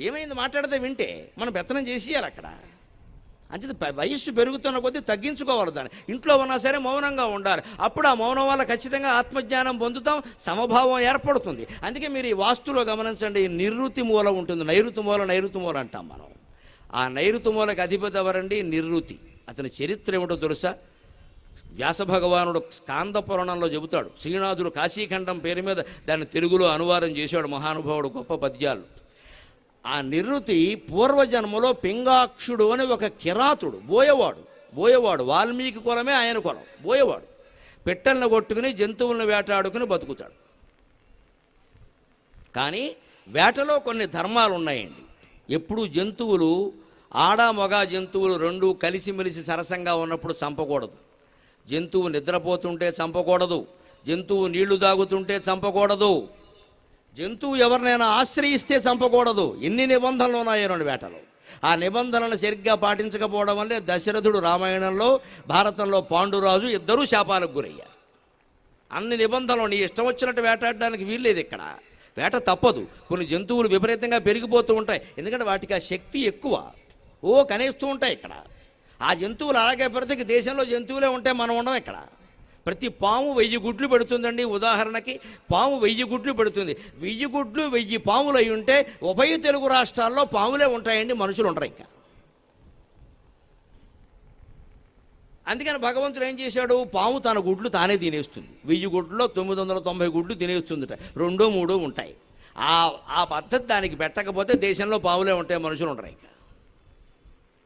ఏమైంది మాట్లాడితే వింటే? మనం పెత్తనం చేసేయాలి అక్కడ. అంతే వయస్సు పెరుగుతున్న కొద్దీ తగ్గించుకోవాలి దాన్ని. ఇంట్లో ఉన్నా సరే మౌనంగా ఉండాలి. అప్పుడు ఆ మౌనం వల్ల ఖచ్చితంగా ఆత్మజ్ఞానం పొందుతాం సమభావం ఏర్పడుతుంది. అందుకే మీరు ఈ వాస్తులో గమనించండి నిరుతి మూల ఉంటుంది. నైరుతి మూల నైరుతి మూల అంటాం మనం. ఆ నైరుతి మూలకి అధిపతి ఎవరండి? నిరుతి అతని చరిత్ర ఏమిటో తెలుసా? వ్యాస భగవానుడు స్కాంద పురాణంలో చెబుతాడు. శ్రీనాథుడు కాశీఖండం పేరు మీద దాన్ని తెలుగులో అనువాదం చేశాడు. మహానుభావుడు గొప్ప పద్యాలు. ఆ నిరుతి పూర్వజన్మలో పింగాక్షుడు అని ఒక కిరాతుడు బోయవాడు. బోయవాడు వాల్మీకి కులమే ఆయన కులం. బోయవాడు. పెట్టెలను కొట్టుకుని జంతువులను వేటాడుకుని బతుకుతాడు. కానీ వేటలో కొన్ని ధర్మాలు ఉన్నాయండి. ఎప్పుడు జంతువులు ఆడ మగ జంతువులు రెండు కలిసిమెలిసి సరసంగా ఉన్నప్పుడు చంపకూడదు. జంతువు నిద్రపోతుంటే చంపకూడదు. జంతువు నీళ్ళు తాగుతుంటే చంపకూడదు. జంతువు ఎవరినైనా ఆశ్రయిస్తే చంపకూడదు. ఎన్ని నిబంధనలు ఉన్నాయో రెండు వేటలు. ఆ నిబంధనలను సరిగ్గా పాటించకపోవడం వల్లే దశరథుడు రామాయణంలో భారతంలో పాండురాజు ఇద్దరూ శాపాలకు గురయ్యారు. అన్ని నిబంధనలు నీ ఇష్టం వచ్చినట్టు వేటాడడానికి వీల్లేదు ఇక్కడ. వేట తప్పదు. కొన్ని జంతువులు విపరీతంగా పెరిగిపోతూ ఉంటాయి. ఎందుకంటే వాటికి ఆ శక్తి ఎక్కువ. ఓ కనేస్తూ ఉంటాయి ఇక్కడ. ఆ జంతువులు అలాగే పెడితే దేశంలో జంతువులే ఉంటే మనం ఉండం ఇక్కడ. ప్రతి పాము వెయ్యి గుడ్లు పెడుతుందండి ఉదాహరణకి. పాము వెయ్యి గుడ్లు పెడుతుంది. వెయ్యి గుడ్లు వెయ్యి పాములు అయి ఉంటే ఉభయ తెలుగు రాష్ట్రాల్లో పాములే ఉంటాయండి మనుషులు ఉండరు ఇంకా. అందుకని భగవంతుడు ఏం చేశాడు? పాము తన గుడ్లు తానే తినేస్తుంది. వెయ్యి గుడ్లలో తొమ్మిది వందల తొంభై గుడ్లు తినేస్తుందిట. రెండో మూడో ఉంటాయి. ఆ ఆ పద్ధతి దానికి పెట్టకపోతే దేశంలో పాములే ఉంటాయి మనుషులు ఉండరు ఇంకా.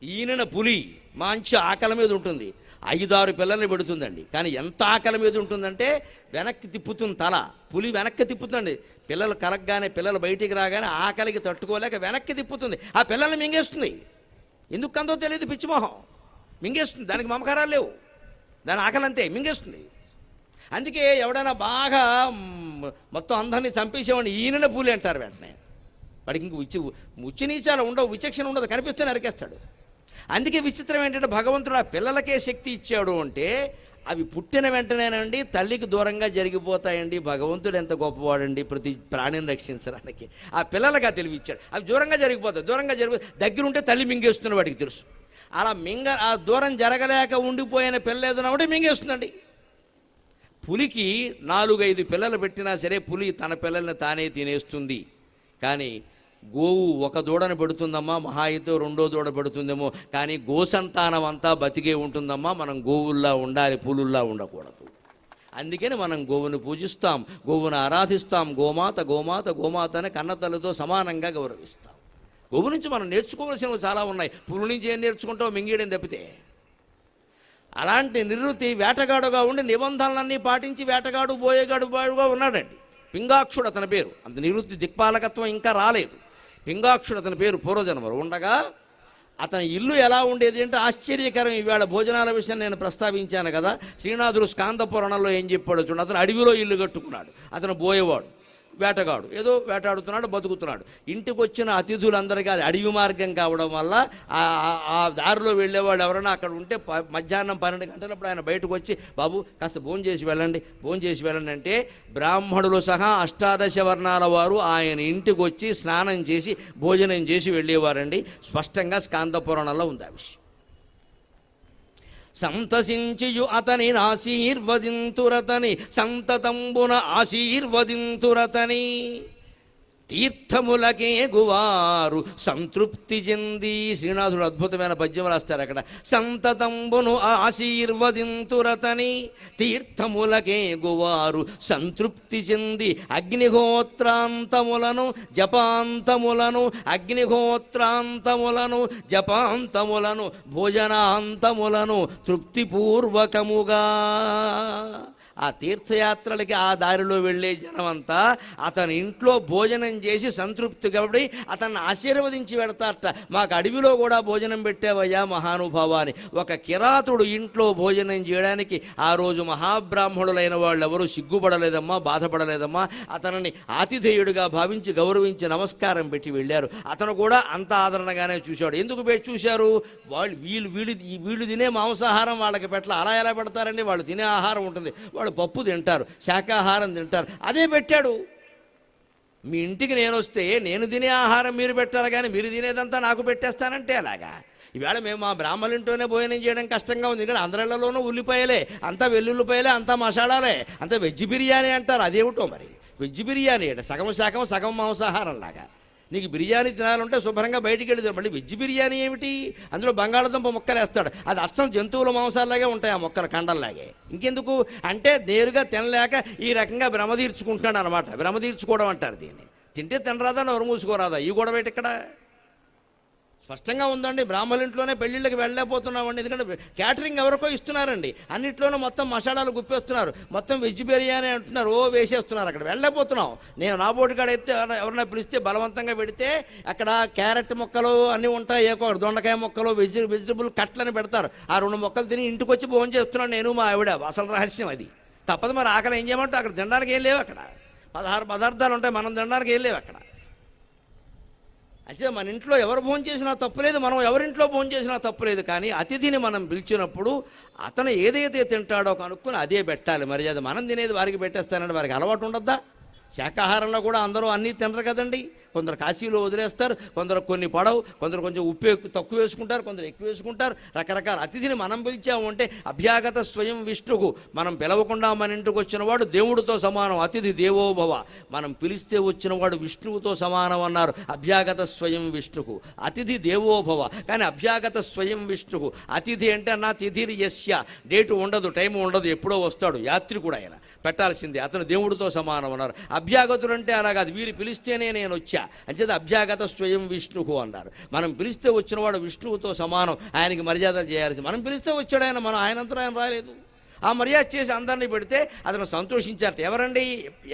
ఈయన పులి మంచి ఆకలి మీద ఉంటుంది. ఐదారు పిల్లల్ని పెడుతుందండి. కానీ ఎంత ఆకలి మీద ఉంటుందంటే వెనక్కి తిప్పుతుంది తల. పులి వెనక్కి తిప్పుతుంది పిల్లలు కలగగానే పిల్లలు బయటికి రాగానే ఆకలికి తట్టుకోలేక వెనక్కి తిప్పుతుంది. ఆ పిల్లల్ని మింగేస్తుంది. ఎందుకు కందో తెలియదు పిచ్చిమోహం మింగేస్తుంది. దానికి మమకారాలు లేవు. దాని ఆకలి అంతే మింగేస్తుంది. అందుకే ఎవడైనా బాగా మొత్తం అందరినీ చంపేసేవాడిని ఈయన పూలి అంటారు వెంటనే. వాడికి ఇంక ఉచ్చి ఉచ్చి నీచాలు ఉండవు. విచక్షణ ఉండదు. కనిపిస్తే నరికేస్తాడు. అందుకే విచిత్రం ఏంటంటే భగవంతుడు ఆ పిల్లలకే శక్తి ఇచ్చాడు అంటే అవి పుట్టిన వెంటనేనండి తల్లికి దూరంగా జరిగిపోతాయండి భగవంతుడు ఎంత గొప్పవాడండి ప్రతి ప్రాణిని రక్షించడానికి. ఆ పిల్లలకి ఆ తెలివిచ్చాడు అవి దూరంగా జరిగిపోతాయి దూరంగా జరిగిపో దగ్గర ఉంటే తల్లి మింగేస్తున్న వాడికి తెలుసు. అలా మింగ ఆ దూరం జరగలేక ఉండిపోయిన పిల్ల ఏదైనా ఒకటి మింగేస్తుందండి. పులికి నాలుగైదు పిల్లలు పెట్టినా సరే పులి తన పిల్లల్ని తానే తినేస్తుంది. కానీ గోవు ఒక దూడను పెడుతుందమ్మా మహా అయితే రెండో దూడ పెడుతుందేమో కానీ గోసంతానం అంతా బతికే ఉంటుందమ్మా మనం గోవుల్లా ఉండాలి పూలుల్లా ఉండకూడదు. అందుకని మనం గోవును పూజిస్తాం గోవును ఆరాధిస్తాం గోమాత గోమాత గోమాత అని కన్నతలతో సమానంగా గౌరవిస్తాం. గోవు నుంచి మనం నేర్చుకోవాల్సినవి చాలా ఉన్నాయి. పులు నుంచి ఏం నేర్చుకుంటావు? మింగేయడం తప్పితే. అలాంటి నిర్వృతి వేటగాడుగా ఉండి నిబంధనలన్నీ పాటించి వేటగాడు బోయేగాడు బాడుగా ఉన్నాడండి. పింగాక్షుడు అతని పేరు. అంత నివృత్తి దిక్పాలకత్వం ఇంకా రాలేదు. పింగాక్షుడు అతని పేరు పూర్వజన్మరు ఉండగా అతని ఇల్లు ఎలా ఉండేది అంటే ఆశ్చర్యకరం. ఈవేళ భోజనాల విషయం నేను ప్రస్తావించాను కదా. శ్రీనాథుడు స్కాంద పురాణంలో ఏం చెప్పాడు చూడండి. అతను అడవిలో ఇల్లు కట్టుకున్నాడు. అతను బోయేవాడు. వేటగాడు. ఏదో వేటాడుతున్నాడు బతుకుతున్నాడు. ఇంటికి వచ్చిన అతిథులందరికీ అది అడవి మార్గం కావడం వల్ల ఆ- దారిలో వెళ్ళేవాళ్ళు ఎవరైనా అక్కడ ఉంటే మధ్యాహ్నం పన్నెండు గంటలప్పుడు ఆయన బయటకు వచ్చి బాబు కాస్త భోజనం చేసి వెళ్ళండి భోజనం చేసి వెళ్ళండి అంటే బ్రాహ్మణులు సహా అష్టాదశ వర్ణాల వారు ఆయన ఇంటికి వచ్చి స్నానం చేసి భోజనం చేసి వెళ్ళేవారండి. స్పష్టంగా స్కాంద పురాణంలో ఉంది ఆ విషయం. సంతసించియు అతని ఆశీర్వదింతురతని సంతతంబున ఆశీర్వదింతురతని. తీర్థములకే గువారు సంతృప్తి చెంది శ్రీనాథుడు అద్భుతమైన పద్యం రాస్తారు అక్కడ. సంతతంబును ఆశీర్వదింతురతని తీర్థములకే గువారు సంతృప్తి చెంది అగ్నిహోత్రాంతములను జపాంతములను అగ్నిహోత్రాంతములను జపాంతములను భోజనాంతములను తృప్తిపూర్వకముగా ఆ తీర్థయాత్రలకి ఆ దారిలో వెళ్ళే జనమంతా అతని ఇంట్లో భోజనం చేసి సంతృప్తి కాబట్టి అతన్ని ఆశీర్వదించి పెడతారట మాకు అడవిలో కూడా భోజనం పెట్టావయ్యా మహానుభావాన్ని ఒక కిరాతుడు ఇంట్లో భోజనం చేయడానికి ఆ రోజు మహాబ్రాహ్మణులైన వాళ్ళు ఎవరు సిగ్గుపడలేదమ్మా బాధపడలేదమ్మా. అతనిని ఆతిథేయుడిగా భావించి గౌరవించి నమస్కారం పెట్టి వెళ్ళారు. అతను కూడా అంత ఆదరణగానే చూశాడు ఎందుకు పెట్టి చూశారు? వాళ్ళు వీళ్ళు వీళ్ళు వీళ్ళు తినే మాంసాహారం వాళ్ళకి పెట్ల అలా ఎలా పెడతారండి? వాళ్ళు తినే ఆహారం ఉంటుంది. వాళ్ళు పప్పు తింటారు శాకాహారం తింటారు అదే పెట్టాడు. మీ ఇంటికి నేను వస్తే నేను తినే ఆహారం మీరు పెట్టాలి కానీ మీరు తినేదంతా నాకు పెట్టేస్తానంటే అలాగా ఈవేళ మేము మా బ్రాహ్మణుల భోజనం చేయడం కష్టంగా ఉంది ఇక్కడ అందరిలోనూ ఉల్లిపాయలే అంతా వెల్లుల్లిపాయలే అంతా మసాలాలే అంతా వెజ్ బిర్యానీ అంటారు అదేమిటో మరి? వెజ్ బిర్యానీ అంటే సగం శాఖం సగం మాంసాహారం లాగా నీకు బిర్యానీ తినాలంటే శుభ్రంగా బయటికి వెళ్ళి మళ్ళీ వెజ్ బిర్యానీ ఏమిటి? అందులో బంగాళదుంప ముక్కలు వేస్తాడు. అది అచ్చం జంతువుల మాంసాలాగే ఉంటాయి ఆ మొక్కల కండల్లాగే. ఇంకెందుకు? అంటే నేరుగా తినలేక ఈ రకంగా భ్రమ తీర్చుకుంటున్నాడు అనమాట భ్రమ తీర్చుకోవడం అంటారు దీన్ని. తింటే తినరాదా? నోరు మూసుకోరాదా? ఈ గొడవ ఇక్కడ? స్పష్టంగా ఉందండి. బ్రాహ్మణింట్లోనే పెళ్ళిళ్ళకి వెళ్ళలేకపోతున్నామండి. ఎందుకంటే క్యాటరింగ్ ఎవరికో ఇస్తున్నారండి. అన్నిట్లోనూ మొత్తం మసాలాలు గుప్పేస్తున్నారు. మొత్తం వెజ్ బిర్యానీ అంటున్నారు. ఓ వేసేస్తున్నారు. అక్కడ వెళ్ళలేకపోతున్నాం. నేను నా బోటి కాడ అయితే ఎవరైనా- ఎవరైనా పిలిస్తే బలవంతంగా పెడితే అక్కడ క్యారెట్ మొక్కలు అన్నీ ఉంటాయి. ఏకో దొండకాయ మొక్కలు వెజ్ వెజిటబుల్ కట్లని పెడతారు. ఆ రెండు మొక్కలు తిని ఇంటికి వచ్చి భోజనం చేస్తున్నాను నేను మా ఆవిడ. అసలు రహస్యం అది. తప్పదు మరి ఆకలి ఏం చేయమంటే అక్కడ తినడానికి ఏం లేవు అక్కడ. పదహారు పదార్థాలు ఉంటాయి. మనం తినడానికి ఏం లేవు అక్కడ. అయితే మన ఇంట్లో ఎవరు భోజనం చేసినా తప్పులేదు మనం ఎవరింట్లో భోజనం చేసినా తప్పులేదు. కానీ అతిథిని మనం పిలిచినప్పుడు అతను ఏదైతే తింటాడో కనుక్కొని అదే పెట్టాలి. మరి అది మనం తినేది వారికి పెట్టేస్తానంటే వారికి అలవాటు ఉండద్దా? శాకాహారంలో కూడా అందరూ అన్నీ తినరు కదండి. కొందరు కాశీలో వదిలేస్తారు కొందరు కొన్ని పడవు కొందరు కొంచెం ఉప్పు తక్కువ వేసుకుంటారు కొందరు ఎక్కువ వేసుకుంటారు. రకరకాల అతిథిని మనం పిలిచాము అంటే అభ్యాగత స్వయం విష్ణుకు మనం పిలవకుండా మన ఇంటికి వచ్చినవాడు దేవుడితో సమానం అతిథి దేవోభవ. మనం పిలిస్తే వచ్చినవాడు విష్ణువుతో సమానం అన్నారు అభ్యాగత స్వయం విష్ణుకు అతిథి దేవోభవ. కానీ అభ్యాగత స్వయం విష్ణుకు అతిథి అంటే నా తిథిరి యస్య డేటు ఉండదు టైం ఉండదు ఎప్పుడో వస్తాడు యాత్రికుడు ఆయన. పెట్టాల్సిందే అతను దేవుడితో సమానం అన్నారు. అభ్యాగతుడు అంటే అలా కాదు వీరు పిలిస్తేనే నేను వచ్చా అంచేది అభ్యాగత స్వయం విష్ణువు అన్నారు. మనం పిలిస్తే వచ్చినవాడు విష్ణువుతో సమానం. ఆయనకి మర్యాద చేయాల్సి మనం పిలిస్తే వచ్చాడు ఆయన. మనం ఆయనంతా ఆయన రాలేదు. ఆ మర్యాద చేసి అందరినీ పెడితే అతను సంతోషించారట. ఎవరండి?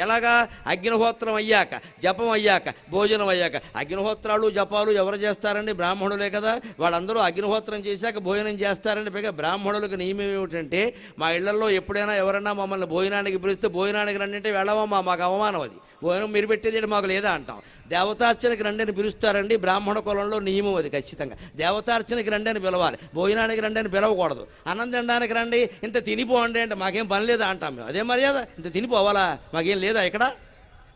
ఎలాగా? అగ్నిహోత్రం అయ్యాక జపం అయ్యాక భోజనం అయ్యాక. అగ్నిహోత్రాలు జపాలు ఎవరు చేస్తారండి? బ్రాహ్మణులే కదా. వాళ్ళందరూ అగ్నిహోత్రం చేశాక భోజనం చేస్తారండి పైగా బ్రాహ్మణులకు నియమం ఏమిటంటే మా ఇళ్ళలో ఎప్పుడైనా ఎవరన్నా మమ్మల్ని భోజనానికి పిలిస్తే భోజనానికి రండి అంటే వెళ్ళవమ్మా మాకు అవమానం అది. మీరు పెట్టేది మాకు లేదా అంటాం. దేవతార్చనకి రండి అని పిలుస్తారండి బ్రాహ్మణ కులంలో నియమం అది ఖచ్చితంగా. దేవతార్చనకి రండి అని పిలవాలి భోజనానికి రండి అని పిలవకూడదు. అన్నం తినడానికి రండి ఇంత తినిపోండి అంటే మాకేం పని లేదా అంటాం మేము. అదే మర్యాద ఇంత తినిపోవాలా? మాకేం లేదా ఇక్కడ?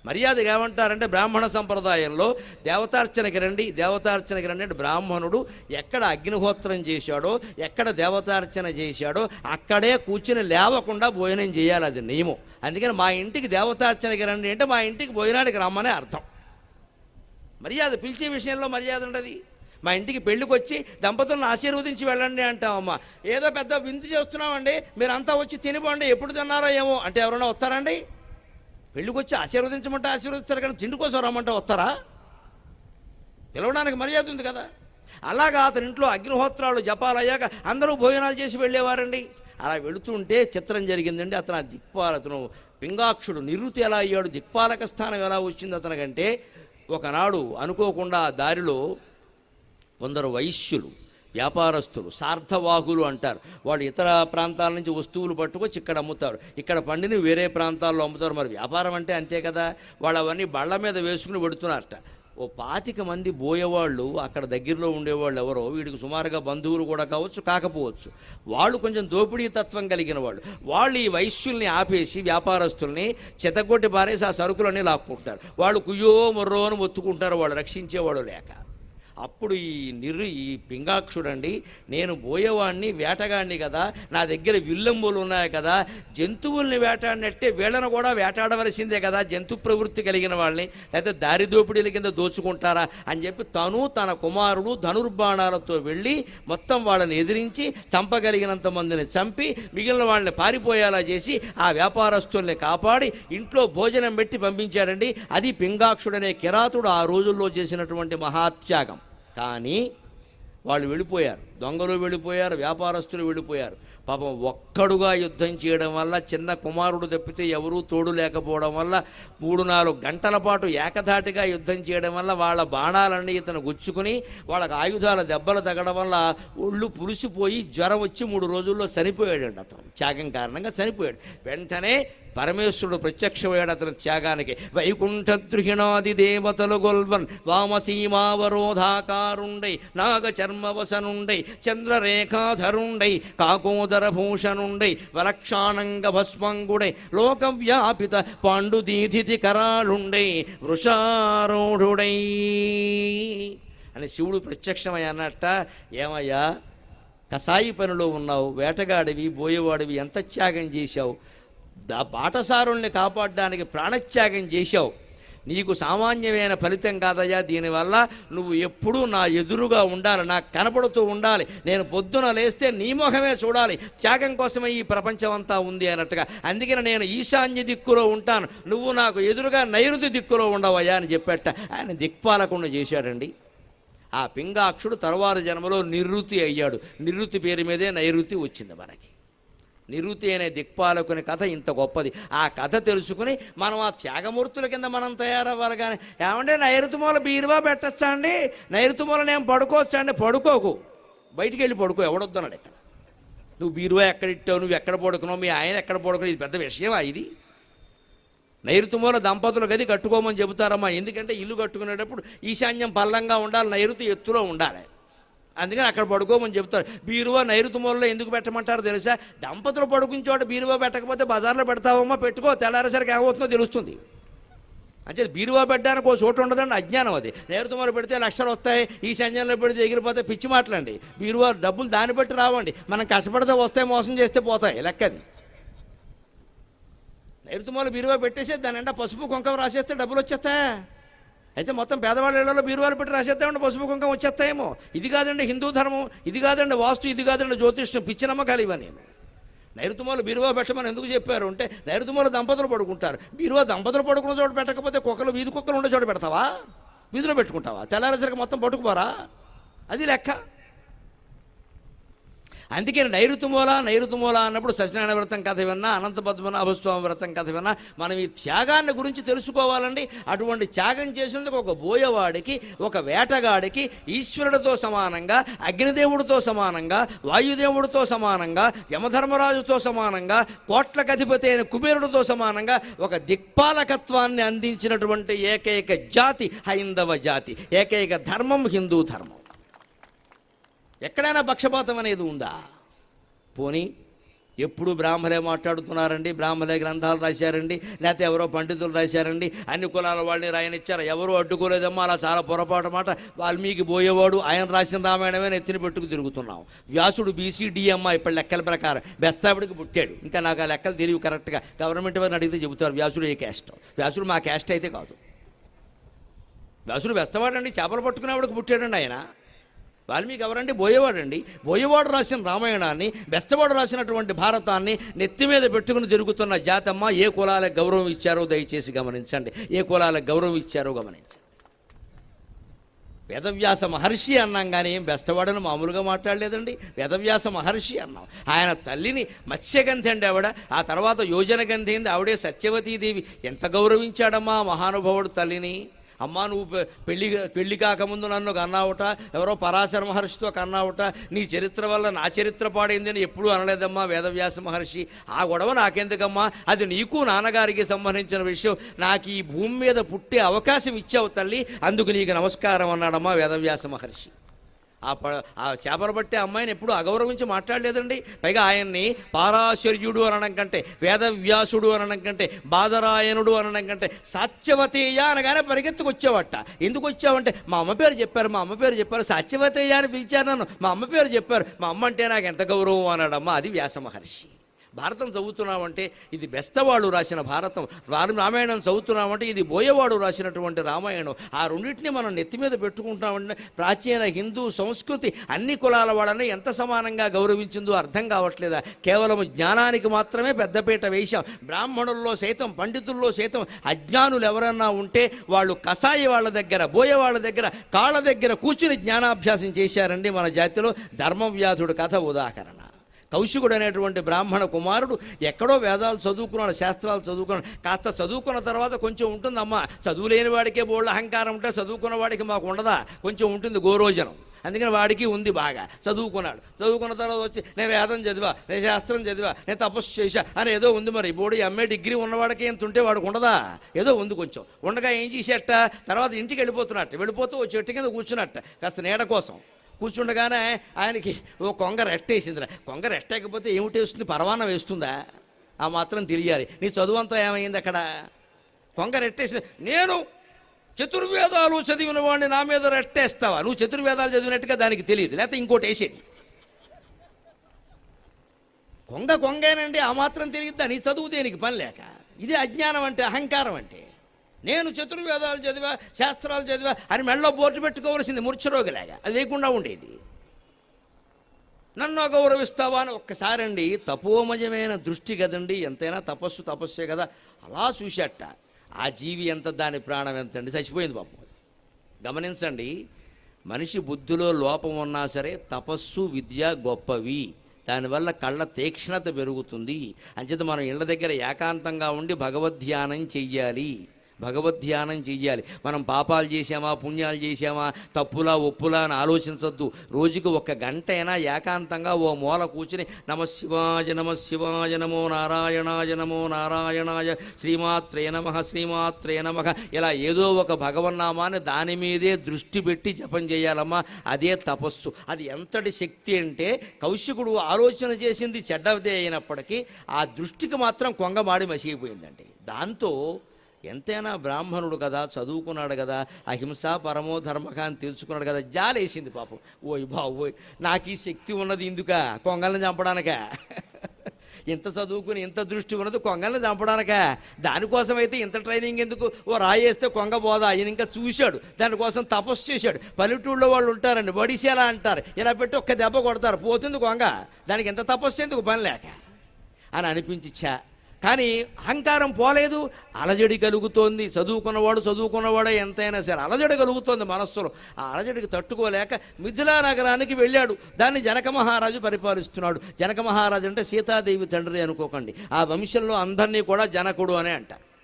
మర్యాద ఏమంటారంటే బ్రాహ్మణ సంప్రదాయంలో దేవతార్చనకి రండి దేవతార్చనకి రండి అంటే బ్రాహ్మణుడు ఎక్కడ అగ్నిహోత్రం చేశాడో ఎక్కడ దేవతార్చన చేశాడో అక్కడే కూర్చుని లేవకుండా భోజనం చేయాలి అది నియమం. అందుకని మా ఇంటికి దేవతార్చనకి రండి అంటే మా ఇంటికి భోజనానికి రమ్మనే అర్థం. మర్యాద పిలిచే విషయంలో మర్యాద ఉండదు. మా ఇంటికి పెళ్ళికి వచ్చి దంపతులను ఆశీర్వదించి వెళ్ళండి అంటామమ్మా ఏదో పెద్ద విందు చేస్తున్నామండి మీరంతా వచ్చి తినిపోండి ఎప్పుడు తిన్నారో ఏమో అంటే ఎవరైనా వస్తారండి? పెళ్ళికొచ్చి ఆశీర్వదించమంటే ఆశీర్వదిస్తారు కానీ తిండి కోసం రమ్మంటే వస్తారా? పిలవడానికి మర్యాద ఉంది కదా. అలాగా అతని ఇంట్లో అగ్నిహోత్రాలు జపాలు అయ్యాక అందరూ భోజనాలు చేసి వెళ్ళేవారండి. అలా వెళుతుంటే చిత్రం జరిగిందండి. అతను ఆ దిక్పాల అతను పింగాక్షుడు నిరుతి ఎలా అయ్యాడు దిక్పాలక స్థానం ఎలా వచ్చింది అతనికంటే ఒకనాడు అనుకోకుండా దారిలో కొందరు వైశ్యులు వ్యాపారస్తులు సార్థవాహులు అంటారు. వాళ్ళు ఇతర ప్రాంతాల నుంచి వస్తువులు పట్టుకొచ్చి ఇక్కడ అమ్ముతారు. ఇక్కడ పండిని వేరే ప్రాంతాల్లో అమ్ముతారు. మరి వ్యాపారం అంటే అంతే కదా? వాళ్ళు అవన్నీ బళ్ళ మీద వేసుకుని పెడుతున్నారట. ఓ పాతిక మంది బోయేవాళ్ళు అక్కడ దగ్గరలో ఉండేవాళ్ళు ఎవరో వీడికి సుమారుగా బంధువులు కూడా కావచ్చు కాకపోవచ్చు. వాళ్ళు కొంచెం దోపిడీ తత్వం కలిగిన వాళ్ళు. వాళ్ళు ఈ వైశ్యుల్ని ఆపేసి వ్యాపారస్తుల్ని చెతగొట్టి పారేసి ఆ సరుకులన్నీ లాక్కుంటారు వాళ్ళు కుయ్యో మొర్రో అని ఒత్తుకుంటారు వాళ్ళు రక్షించేవాడు లేక. అప్పుడు ఈ నిరు ఈ పింగాక్షుడండి నేను బోయేవాడిని వేటగాడిని కదా నా దగ్గర విల్లంబులు ఉన్నాయి కదా జంతువుల్ని వేటాడినట్టే వీళ్ళను కూడా వేటాడవలసిందే కదా జంతు ప్రవృత్తి కలిగిన వాళ్ళని లేకపోతే దారి దోపిడీల కింద దోచుకుంటారా అని చెప్పి తను తన కుమారుడు ధనుర్బాణాలతో వెళ్ళి మొత్తం వాళ్ళని ఎదిరించి చంపగలిగినంత మందిని చంపి మిగిలిన వాళ్ళని పారిపోయేలా చేసి ఆ వ్యాపారస్తుల్ని కాపాడి ఇంట్లో భోజనం పెట్టి పంపించాడండి. అది పింగాక్షుడనే కిరాతుడు ఆ రోజుల్లో చేసినటువంటి మహాత్యాగం. కానీ వాళ్ళు వెళ్ళిపోయారు. దొంగలు వెళ్ళిపోయారు వ్యాపారస్తులు వెళ్ళిపోయారు. పాపం ఒక్కడుగా యుద్ధం చేయడం వల్ల చిన్న కుమారుడు తప్పితే ఎవరూ తోడు లేకపోవడం వల్ల మూడు నాలుగు గంటల పాటు ఏకధాటిగా యుద్ధం చేయడం వల్ల వాళ్ళ బాణాలన్నీ ఇతను గుచ్చుకుని వాళ్ళకి ఆయుధాల దెబ్బలు తగ్గడం వల్ల ఒళ్ళు పులిసిపోయి జ్వరం వచ్చి మూడు రోజుల్లో చనిపోయాడండి అతను. త్యాగం కారణంగా చనిపోయాడు. వెంటనే పరమేశ్వరుడు ప్రత్యక్షమయ్యాడు అతని త్యాగానికి. వైకుంఠ ద్రుహిణాది దేవతలు గొల్వన్ వామసీమావరోధాకారుండై నాగ చర్మవసనుండై చంద్రరేఖాధరుండై కాకోదర భూషణుండై వలక్షాణంగ భస్మంగుడై లోకవ్యాపిత పాండుదీధితి కరాళుండై వృషారూఢుడై. అని శివుడు ప్రత్యక్షమై అన్నట్ట ఏమయ్యా కసాయి పనిలో ఉన్నావు వేటగాడివి బోయేవాడివి ఎంత త్యాగం చేశావు? దా బాటసారుల్ని కాపాడడానికి ప్రాణత్యాగం చేశావు. నీకు సామాన్యమైన ఫలితం కాదయ్యా. దీనివల్ల నువ్వు ఎప్పుడూ నా ఎదురుగా ఉండాలి నాకు కనపడుతూ ఉండాలి. నేను పొద్దున లేస్తే నీ ముఖమే చూడాలి. త్యాగం కోసమే ఈ ప్రపంచం అంతా ఉంది అన్నట్టుగా. అందుకని నేను ఈశాన్య దిక్కులో ఉంటాను. నువ్వు నాకు ఎదురుగా నైరుతి దిక్కులో ఉండవయ్యా అని చెప్పేట. ఆయన దిక్పాలకుండా చేశాడండి. ఆ పింగాక్షుడు తరువారి జన్మలో నిరుతి అయ్యాడు. నిరుతి పేరు మీదే నైరుతి వచ్చింది మనకి. నిరుతి అనే దిక్పాలకుని కథ ఇంత గొప్పది. ఆ కథ తెలుసుకుని మనం ఆ త్యాగమూర్తుల కింద మనం తయారవ్వాలి కానీ ఏమంటే నైరుతుమూల బీరువా పెట్టచ్చా అండి నైరుతుమూల నేను పడుకోవచ్చా అండి పడుకోకు. బయటికి వెళ్ళి పడుకో ఎవడొద్దున్నాడు ఇక్కడ? నువ్వు బీరువా ఎక్కడ ఇట్టావు? నువ్వు ఎక్కడ పడుకున్నావు? మీ ఆయన ఎక్కడ పడుకున్నావు ఇది పెద్ద విషయమా ఇది? నైరుతుమూల దంపతులు గది కట్టుకోమని చెబుతారమ్మా. ఎందుకంటే ఇల్లు కట్టుకునేటప్పుడు ఈశాన్యం పల్లంగా ఉండాలి నైరుతి ఎత్తులో ఉండాలి. అందుకని అక్కడ పడుకోమని చెప్తారు. బీరువా నైరుతి మూలలో ఎందుకు పెట్టమంటారు తెలుసా? దంపతులు పడుకుని చోట బీరువా పెట్టకపోతే బజార్లో పెడతావమ్మా పెట్టుకో తెల్లారేసరికి ఏమవుతుందో తెలుస్తుంది. అంటే బీరువా పెట్టడానికి ఒక చోటు ఉండదండి అజ్ఞానం అది. నైరుతి మూల పెడితే లక్షలు వస్తాయి ఈ సంజయంలో పెడితే ఎగిరిపోతే పిచ్చి మాటలండి. బీరువా డబ్బులు దాన్ని బట్టి రావండి. మనం కష్టపడితే వస్తాయి మోసం చేస్తే పోతాయి లెక్కది. నైరుతుమాలు బీరువా పెట్టేసి దాని పసుపు కుంకం రాసేస్తే డబ్బులు వచ్చేస్తాయా? అయితే మొత్తం పేదవాళ్ళ ఇళ్ళలో బీరువాలు పెట్టి రాసేద్దామండి పసుపు కుంకం వచ్చేస్తాయేమో? ఇది కాదండి హిందూ ధర్మం ఇది కాదండి వాస్తు ఇది కాదండి జ్యోతిష్యం పిచ్చి నమ్మకాలు ఇవన్నీ. నైరుతుమాలు బీరువా పెట్టమని ఎందుకు చెప్పారు? అంటే నైరుతుమాలు దంపతులు పడుకుంటారు. బీరువా దంపతులు పడుకున్న చోట పెట్టకపోతే కుక్కలు వీధి కుక్కలు ఉండే చోట పెడతావా? వీధిలో పెట్టుకుంటావా? తెల్లారేసరికి మొత్తం పట్టుకుపోరా అది లెక్క. అందుకే నైరుతుమూల నైరుతుమూల అన్నప్పుడు సత్యనారాయణ వ్రతం కథ విన్నా అనంత పద్మనాభస్వామి వ్రతం కథ విన్నా మనం ఈ త్యాగాన్ని గురించి తెలుసుకోవాలండి. అటువంటి త్యాగం చేసినందుకు ఒక బోయవాడికి ఒక వేటగాడికి ఈశ్వరుడితో సమానంగా అగ్నిదేవుడితో సమానంగా వాయుదేవుడితో సమానంగా యమధర్మరాజుతో సమానంగా కోట్లకు అధిపతి అయిన కుబేరుడితో సమానంగా ఒక దిక్పాలకత్వాన్ని అందించినటువంటి ఏకైక జాతి హైందవ జాతి ఏకైక ధర్మం హిందూ ధర్మం. ఎక్కడైనా పక్షపాతం అనేది ఉందా? పోనీ ఎప్పుడు బ్రాహ్మలే మాట్లాడుతున్నారండి బ్రాహ్మలే గ్రంథాలు రాశారండి లేకపోతే ఎవరో పండితులు రాశారండి అన్ని కులాల వాళ్ళని రాయనిచ్చారు? ఎవరు అడ్డుకోలేదమ్మా అలా చాలా పొరపాటు మాట. వాల్మీకి పోయేవాడు ఆయన రాసిన రామాయణమే నెత్తిన పెట్టుకు తిరుగుతున్నాం. వ్యాసుడు బీసీడిఎమ్మ ఇప్పుడు లెక్కల ప్రకారం బెస్తావిడికి పుట్టాడు. ఇంకా నాకు ఆ లెక్కలు తెలియవు కరెక్ట్గా. గవర్నమెంట్ వారిని అడిగితే చెబుతారు వ్యాసుడు ఏ క్యాస్ట్? వ్యాసుడు మా క్యాస్ట్ అయితే కాదు. వ్యాసుడు బెస్తవాడండి చేపలు పట్టుకునేవాడికి పుట్టాడండి ఆయన. వాల్మీకి ఎవరండి? బోయేవాడండి. బోయేవాడు రాసిన రామాయణాన్ని బెస్తవాడు రాసినటువంటి భారతాన్ని నెత్తి మీద పెట్టుకుని జరుగుతున్న జాతమ్మ ఏ కులాలకు గౌరవం ఇచ్చారో దయచేసి గమనించండి. ఏ కులాలకు గౌరవం ఇచ్చారో గమనించండి. వేదవ్యాస మహర్షి అన్నాం కానీ ఏం బెస్తవాడని మామూలుగా మాట్లాడలేదండి. వేదవ్యాస మహర్షి అన్నాం. ఆయన తల్లిని మత్స్యగంధి అండి ఆవిడ ఆ తర్వాత యోజన గంధి అయింది. ఆవిడే సత్యవతీదేవి. ఎంత గౌరవించాడమ్మా మహానుభావుడు తల్లిని? అమ్మా నువ్వు పె- పెళ్ళి పెళ్ళి కాకముందు నన్ను కన్నావుట ఎవరో పరాశర మహర్షితో కన్నావుట నీ చరిత్ర వల్ల నా చరిత్ర పాడైంది ఎప్పుడూ అనలేదమ్మా వేదవ్యాస మహర్షి. ఆ గొడవ నాకెందుకమ్మా? అది నీకు నాన్నగారికి సంబంధించిన విషయం. నాకు ఈ భూమి మీద పుట్టే అవకాశం ఇచ్చావు తల్లి అందుకు నీకు నమస్కారం అన్నాడమ్మా వేదవ్యాస మహర్షి. ఆ ప ఆ చేపలు పట్టే అమ్మాయిని ఎప్పుడు అగౌరవించి మాట్లాడలేదండి. పైగా ఆయన్ని పారాశర్యుడు అనడం కంటే వేదవ్యాసుడు అనడం కంటే బాధరాయనుడు అనడం కంటే సాత్యవతేయ అనగానే పరిగెత్తుకొచ్చావట. ఎందుకు వచ్చావంటే మా అమ్మ పేరు చెప్పారు మా అమ్మ పేరు చెప్పారు సాత్యవతేయ అని పిలిచారు నన్ను. మా అమ్మ పేరు చెప్పారు మా అమ్మ అంటే నాకు ఎంత గౌరవం అన్నాడమ్మ అది వ్యాస మహర్షి. భారతం చదువుతున్నామంటే ఇది బెస్తవాడు రాసిన భారతం. వారు రామాయణం చదువుతున్నామంటే ఇది బోయవాడు రాసినటువంటి రామాయణం. ఆ రెండింటిని మనం నెత్తి మీద పెట్టుకుంటామంటే ప్రాచీన హిందూ సంస్కృతి అన్ని కులాల వాళ్ళని ఎంత సమానంగా గౌరవించిందో అర్థం కావట్లేదా? కేవలం జ్ఞానానికి మాత్రమే పెద్దపీట వేశాం. బ్రాహ్మణుల్లో సైతం పండితుల్లో సైతం అజ్ఞానులు ఎవరన్నా ఉంటే వాళ్ళు కసాయి వాళ్ళ దగ్గర బోయ వాళ్ళ దగ్గర కాళ్ళ దగ్గర కూర్చుని జ్ఞానాభ్యాసం చేశారండి మన జాతిలో. ధర్మవ్యాధుడు కథ ఉదాహరణ. కౌశికుడు అనేటువంటి బ్రాహ్మణ కుమారుడు ఎక్కడో వేదాలు చదువుకున్నాడు శాస్త్రాలు చదువుకున్నాడు. కాస్త చదువుకున్న తర్వాత కొంచెం ఉంటుందమ్మా. చదువులేని వాడికే బోళ్ళ అహంకారం ఉంటే చదువుకున్న వాడికి మాకు ఉండదా? కొంచెం ఉంటుంది గోరోజనం. అందుకని వాడికి ఉంది బాగా. చదువుకున్నాడు. చదువుకున్న తర్వాత వచ్చి నేను వేదం చదివా నేను శాస్త్రం చదివా నేను తపస్సు చేశా అని ఏదో ఉంది మరి. బోడి ఎంఏ డిగ్రీ ఉన్నవాడికి ఎంత ఉంటే వాడికి ఉండదా? ఏదో ఉంది కొంచెం. ఉండగా ఏం చేసేట? తర్వాత ఇంటికి వెళ్ళిపోతున్నట్టు. వెళ్ళిపోతూ చెట్టు కింద కూర్చున్నట్ట. కాస్త నీడ కోసం. కూర్చుండగానే ఆయనకి ఓ కొంగ రెట్టేసిందిరా. కొంగ రెట్టేకపోతే ఏమిటి వేస్తుంది? పరవాన వేస్తుందా? ఆ మాత్రం తెలియాలి నీ చదువు అంతా ఏమైంది అక్కడ? కొంగ రెట్టేసింది. నేను చతుర్వేదాలు చదివిన వాడిని నా మీద రెట్టేస్తావా? నువ్వు చతుర్వేదాలు చదివినట్టుగా దానికి తెలియదు. లేకపోతే ఇంకోటి వేసేది. కొంగ కొంగేనండి ఆ మాత్రం తెలియద్దా నీ చదువు దేనికి? పని లేక. ఇది అజ్ఞానం అంటే అహంకారం అంటే. నేను చతుర్వేదాలు చదివా శాస్త్రాలు చదివా అని మెళ్ళో బోర్డు పెట్టుకోవలసింది మూర్ఛరోగిలాగా అది లేకుండా ఉండేది. నన్ను గౌరవిస్తావా అని ఒక్కసారండి తపోమయమైన దృష్టి కదండి. ఎంతైనా తపస్సు తపస్సే కదా. అలా చూశాట. ఆ జీవి ఎంత దాని ప్రాణం ఎంత అండి చచ్చిపోయింది పాపం గమనించండి మనిషి బుద్ధిలో లోపం ఉన్నా సరే తపస్సు విద్య గొప్పవి. దానివల్ల కళ్ళ తీక్ష్ణత పెరుగుతుంది. అంచేత మనం ఇళ్ళ దగ్గర ఏకాంతంగా ఉండి భగవద్ధ్యానం చెయ్యాలి. భగవద్ధ్యానం చెయ్యాలి. మనం పాపాలు చేసామా పుణ్యాలు చేసామా తప్పులా ఒప్పులా అని ఆలోచించొద్దు. రోజుకి ఒక గంట అయినా ఏకాంతంగా ఓ మూల కూర్చుని నమ శివాయ నమ శివాయ నమో నారాయణాయ నమో నారాయణాయ శ్రీమాత్రే నమ శ్రీమాత్రే నమ. ఇలా ఏదో ఒక భగవన్నామాన్ని దాని మీదే దృష్టి పెట్టి జపం చేయాలమ్మా. అదే తపస్సు. అది ఎంతటి శక్తి అంటే కౌశికుడు ఆలోచన చేసింది చెడ్డదే అయినప్పటికీ ఆ దృష్టికి మాత్రం కొంగమాడి మసిగిపోయిందండి. దాంతో ఎంతైనా బ్రాహ్మణుడు కదా చదువుకున్నాడు కదా అహింస పరమో ధర్మక అని తెలుసుకున్నాడు కదా జాలేసింది పాపం. ఓయ్ బాబోయ్ నాకు ఈ శక్తి ఉన్నది ఇందుక కొంగల్ని చంపడానిక. ఇంత చదువుకుని ఇంత దృష్టి ఉన్నది కొంగల్ని చంపడానిక. అయితే ఇంత ట్రైనింగ్ ఎందుకు? ఓ రాయేస్తే కొంగ బోదా ఆయన ఇంకా చూశాడు. దానికోసం తపస్సు చేశాడు. పల్లెటూళ్ళలో వాళ్ళు ఉంటారండి వడిసేలా అంటారు. ఇలా పెట్టి ఒక్క దెబ్బ కొడతారు. పోతుంది కొంగ దానికి ఎంత తపస్సు ఎందుకు పని లేక? అని అనిపించిచ్చా కానీ అహంకారం పోలేదు అలజడి కలుగుతోంది. చదువుకున్నవాడు చదువుకున్నవాడే ఎంతైనా సరే. అలజడి కలుగుతోంది మనస్సులో. ఆ అలజడికి తట్టుకోలేక మిథిలా నగరానికి వెళ్ళాడు. దాన్ని జనక మహారాజు పరిపాలిస్తున్నాడు. జనక మహారాజు అంటే సీతాదేవి తండ్రి అనుకోకండి. ఆ వంశంలో అందరినీ కూడా జనకుడు అనే అంటారు.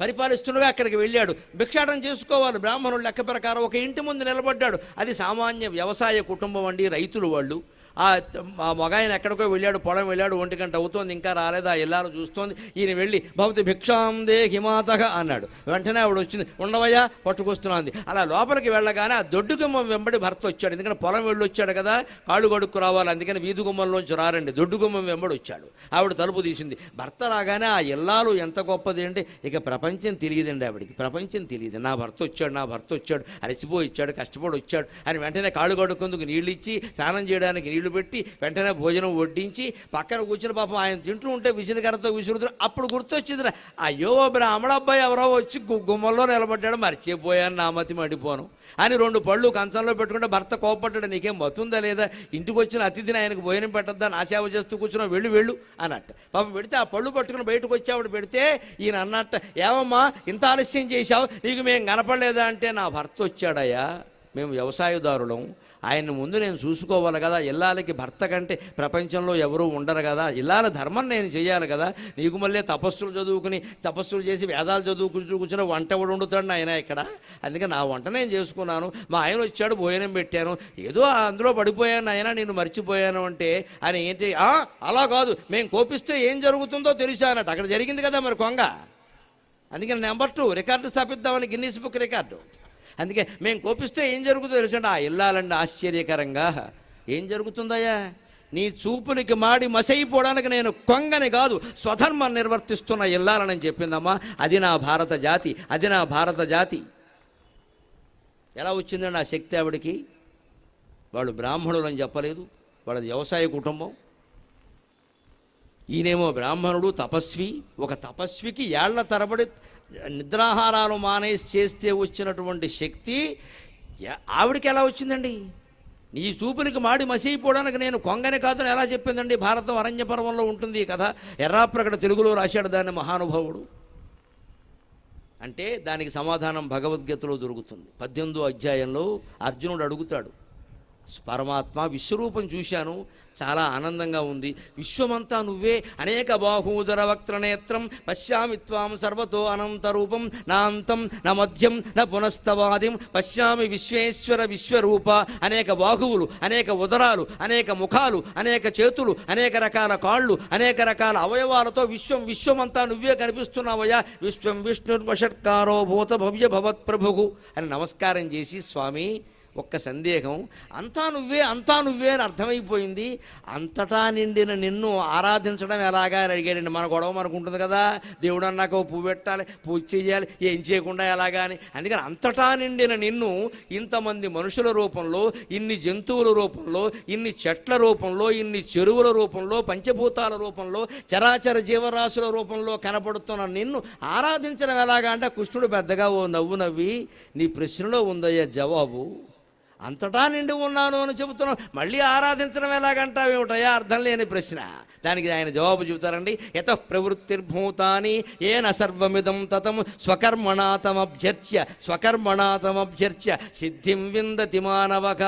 పరిపాలిస్తుండగా అక్కడికి వెళ్ళాడు. భిక్షాటం చేసుకోవాలి. బ్రాహ్మణుడు లెక్క ప్రకారం ఒక ఇంటి ముందు నిలబడ్డాడు. అది సామాన్య వ్యవసాయ కుటుంబం అండి రైతులు వాళ్ళు. ఆ మగాయన ఎక్కడికో వెళ్ళాడు పొలం వెళ్ళాడు ఒంటి గంట అవుతోంది ఇంకా రాలేదు ఆ ఇల్లారు చూస్తోంది. ఈయన వెళ్ళి భవతి భిక్షాం దే హిమాతగా అన్నాడు. వెంటనే ఆవిడ వచ్చింది ఉండవయ్యా పట్టుకొస్తున్నాంది. అలా లోపలికి వెళ్ళగానే ఆ దొడ్డు గుమ్మం వెంబడి భర్త వచ్చాడు. ఎందుకంటే పొలం వెళ్ళి వచ్చాడు కదా కాళ్ళు కడుక్కు రావాలి అందుకని వీధి గుమ్మంలోంచి రారండి. దొడ్డు గుమ్మం వెంబడి వచ్చాడు. ఆవిడ తలుపు తీసింది. భర్త రాగానే ఆ ఇల్లాలు ఎంత గొప్పది అంటే ఇక ప్రపంచం తెలియదండి ఆవిడికి. ప్రపంచం తెలియదు. నా భర్త వచ్చాడు నా భర్త వచ్చాడు అలసిపోయి వచ్చాడు కష్టపడి వచ్చాడు అని వెంటనే కాళ్ళు కడుక్కుందుకు నీళ్ళు ఇచ్చి స్నానం చేయడానికి నీళ్ళు పెట్టి వెంటనే భోజనం వడ్డించి పక్కన కూర్చుని పాపం ఆయన తింటూ ఉంటే విసిరికరతో విసురుతున్నారు అప్పుడు గుర్తొచ్చింది అయ్యో బ్రాహ్మణ అబ్బాయి ఎవరో వచ్చి గుమ్మల్లో నిలబడ్డాడు మర్చిపోయాను నా మతి మడిపోను అని రెండు పళ్ళు కంచంలో పెట్టుకుంటే భర్త కోపడ్డాడు నీకేం మతుందా లేదా? ఇంటికి వచ్చిన అతిథిని ఆయనకు భోజనం పెట్టద్దా నా సేవ చేస్తూ కూర్చున్నావు వెళ్ళు వెళ్ళు అన్నట్టు. పాపం పెడితే ఆ పళ్ళు పట్టుకుని బయటకు వచ్చావిడ పెడితే ఈయన అన్నట్ట ఏమమ్మా ఇంత ఆలస్యం చేశావు? నీకు మేము కనపడలేదా? అంటే నా భర్త వచ్చాడయ్యా మేము వ్యవసాయదారులం ఆయన ముందు నేను చూసుకోవాలి కదా ఇల్లాలకి భర్త కంటే ప్రపంచంలో ఎవరూ ఉండరు కదా ఇల్లాల ధర్మం నేను చేయాలి కదా నీకు మళ్ళీ తపస్సులు చదువుకుని తపస్సులు చేసి వేదాలు చదువుకుంటూ కూర్చుని వంట ఎవడు వండుతాడు ఆయన ఇక్కడ? అందుకే నా వంట నేను చేసుకున్నాను మా ఆయన వచ్చాడు భోజనం పెట్టాను ఏదో అందులో పడిపోయాను ఆయన నేను మర్చిపోయాను అంటే ఆయన ఏంటి "ఆ, అలా కాదు మేము కోపిస్తే ఏం జరుగుతుందో తెలుసా అన్నట్టు. అక్కడ జరిగింది కదా మరి కొంగ. అందుకని నెంబర్ టూ రికార్డు స్థాపిద్దామని గిన్నీస్ బుక్ రికార్డు. అందుకే మేము కోపిస్తే ఏం జరుగుతుందో తెలుసండి? ఆ ఇల్లాలండి ఆశ్చర్యకరంగా. ఏం జరుగుతుందయ్యా? నీ చూపునికి మాడి మసైపోవడానికి నేను కొంగని కాదు స్వధర్మం నిర్వర్తిస్తున్న ఇల్లాలని చెప్పిందమ్మా. అది నా భారత జాతి అది నా భారత జాతి. ఎలా వచ్చిందండి ఆ శక్తి ఆవిడికి? వాళ్ళు బ్రాహ్మణులు అని చెప్పలేదు వాళ్ళది వ్యవసాయ కుటుంబం. ఈయనేమో బ్రాహ్మణుడు తపస్వి ఒక తపస్వికి ఏళ్ళ తరబడి నిద్రాహారాలు మానేసి చేస్తే వచ్చినటువంటి శక్తి ఆవిడకి ఎలా వచ్చిందండి? నీ చూపునికి మాడి మసిపోవడానికి నేను కొంగని కాదని ఎలా చెప్పిందండి? భారతం అరణ్య పర్వంలో ఉంటుంది ఈ కథ. ఎర్రాప్రకట తెలుగులో రాశాడు దాన్ని మహానుభావుడు. అంటే దానికి సమాధానం భగవద్గీతలో దొరుకుతుంది. పద్దెనిమిదో అధ్యాయంలో అర్జునుడు అడుగుతాడు పరమాత్మ విశ్వరూపం చూశాను. చాలా ఆనందంగా ఉంది. విశ్వమంతా నువ్వే. అనేక బాహూదర వక్త్రనేత్రం పశ్యామి త్వాం సర్వతో అనంత రూపం నా అంతం నా మధ్యం నా పునస్తవాదిం పశ్యామి విశ్వేశ్వర విశ్వరూప. అనేక బాహువులు అనేక ఉదరాలు అనేక ముఖాలు అనేక చేతులు అనేక రకాల కాళ్ళు అనేక రకాల అవయవాలతో విశ్వం విశ్వమంతా నువ్వే కనిపిస్తున్నావయ్యా. విశ్వం విష్ణుర్వషట్కారో భూత భవ్య భవత్ ప్రభువు అని నమస్కారం చేసి స్వామి ఒక్క సందేహం అంతా నువ్వే అంతా నువ్వే అని అర్థమైపోయింది. అంతటా నిండిన నిన్ను ఆరాధించడం ఎలాగా అని అడిగాడండి. మన గొడవ మనకు ఉంటుంది కదా. దేవుడు అన్నాక పువ్వు పెట్టాలి పూజ చేయాలి ఏం చేయకుండా ఎలాగా అని. అందుకని అంతటా నిండిన నిన్ను ఇంతమంది మనుషుల రూపంలో ఇన్ని జంతువుల రూపంలో ఇన్ని చెట్ల రూపంలో ఇన్ని చెరువుల రూపంలో పంచభూతాల రూపంలో చరాచర జీవరాశుల రూపంలో కనపడుతున్న నిన్ను ఆరాధించడం ఎలాగా అంటే కృష్ణుడు పెద్దగా ఓ నవ్వు నవ్వి నీ ప్రశ్నలో ఉందయ్యా జవాబు అంతటా నిండి ఉన్నాను అని చెబుతున్నాం మళ్ళీ ఆరాధించడం ఎలాగంటావేమిటయా అర్థం లేని ప్రశ్న. దానికి ఆయన జవాబు చెబుతారండి. యత ప్రవృత్తిర్భూతాని ఏన సర్వమిదం తతం స్వకర్మణాతమభ్యర్చ్య స్వకర్మణాతమభ్యర్చ్య సిద్ధిం విందతి మానవక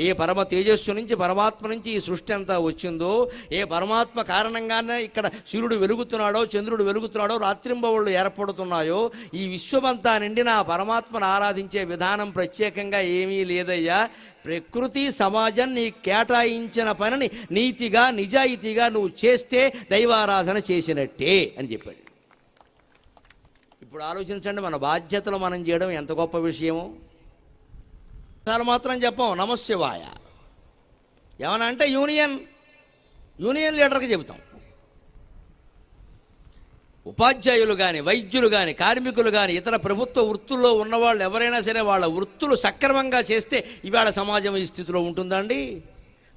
ఏ పరమ తేజస్సు నుంచి పరమాత్మ నుంచి ఈ సృష్టి అంతా వచ్చిందో ఏ పరమాత్మ కారణంగానే ఇక్కడ సూర్యుడు వెలుగుతున్నాడో చంద్రుడు వెలుగుతున్నాడో రాత్రింబవుళ్ళు ఏర్పడుతున్నాయో ఈ విశ్వమంతా నిండి నా పరమాత్మను ఆరాధించే విధానం ప్రత్యేకంగా ఏమీ లేదయ్యా. ప్రకృతి సమాజం నీ కేటాయించిన పనిని నీతిగా నిజాయితీగా నువ్వు చేస్తే దైవారాధన చేసినట్టే అని చెప్పాడు. ఇప్పుడు ఆలోచించండి మన బాధ్యతలు మనం చేయడం ఎంత గొప్ప విషయము. చాలా మాత్రం చెప్పాం నమశివాయ. ఏమన్నా అంటే యూనియన్ యూనియన్ లీడర్కి చెబుతాం. ఉపాధ్యాయులు కానీ వైద్యులు కానీ కార్మికులు కానీ ఇతర ప్రభుత్వ వృత్తుల్లో ఉన్నవాళ్ళు ఎవరైనా సరే వాళ్ళ వృత్తులు సక్రమంగా చేస్తే ఇవాళ సమాజం ఈ స్థితిలో ఉంటుందండి.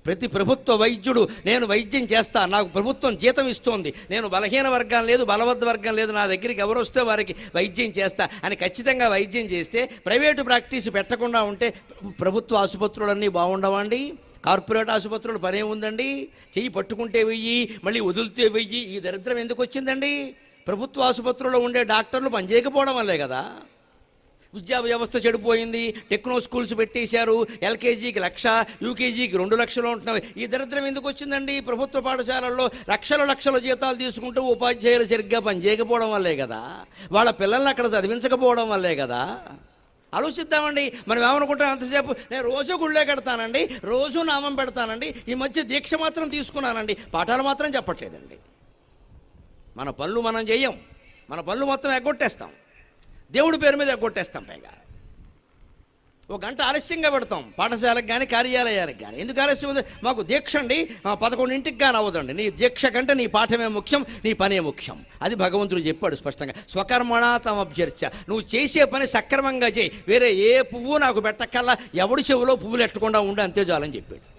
ప్రతి ప్రభుత్వ వైద్యుడు నేను వైద్యం చేస్తా నాకు ప్రభుత్వం జీతం ఇస్తోంది నేను బలహీన వర్గం లేదు బలవద్ద వర్గం లేదు నా దగ్గరికి ఎవరు వస్తే వారికి వైద్యం చేస్తా అని ఖచ్చితంగా వైద్యం చేస్తే ప్రైవేటు ప్రాక్టీస్ పెట్టకుండా ఉంటే ప్రభుత్వ ఆసుపత్రులన్నీ బాగుండవండి. కార్పొరేట్ ఆసుపత్రులు పనే ఉందండి చెయ్యి పట్టుకుంటే వెయ్యి మళ్ళీ వదిలితే వెయ్యి ఈ దరిద్రం ఎందుకు వచ్చిందండి? ప్రభుత్వ ఆసుపత్రుల్లో ఉండే డాక్టర్లు పనిచేయకపోవడం వల్లే కదా. విద్యా వ్యవస్థ చెడిపోయింది టెక్నో స్కూల్స్ పెట్టేశారు ఎల్కేజీకి లక్ష యూకేజీకి రెండు లక్షలు ఉంటున్నాయి. ఈ దరిద్రం ఎందుకు వచ్చిందండి? ప్రభుత్వ పాఠశాలల్లో లక్షల లక్షల జీతాలు తీసుకుంటూ ఉపాధ్యాయులు సరిగ్గా పనిచేయకపోవడం వల్లే కదా. వాళ్ళ పిల్లల్ని అక్కడ చదివించకపోవడం వల్లే కదా. ఆలోచిద్దామండి. మనం ఏమనుకుంటాం అంతసేపు నేను రోజు గుళ్ళే కడతానండి రోజు నామం పెడతానండి ఈ మధ్య దీక్ష మాత్రం తీసుకున్నానండి. పాఠాలు మాత్రం చెప్పట్లేదండి. మన పనులు మనం చేయం. మన పనులు మొత్తం ఎగ్గొట్టేస్తాం. దేవుడి పేరు మీద ఎగ్గొట్టేస్తాం పైగా. ఒక గంట ఆలస్యంగా పెడతాం. పాఠశాలకు కానీ కార్యాలయాలకు కానీ ఎందుకు ఆలస్యం ఉంది మాకు దీక్ష అండి. పదకొండింటికి కానీ అవ్వదండి. నీ దీక్ష కంటే నీ పాఠమే ముఖ్యం నీ పనే ముఖ్యం. అది భగవంతుడు చెప్పాడు స్పష్టంగా. స్వకర్మణ తమభ్యర్చ నువ్వు చేసే పని సక్రమంగా చేయి. వేరే ఏ పువ్వు నాకు పెట్టక్కల్లా ఎవడి చెవులో పువ్వులు ఎట్టకుండా ఉండి అంతే చాలని చెప్పాడు.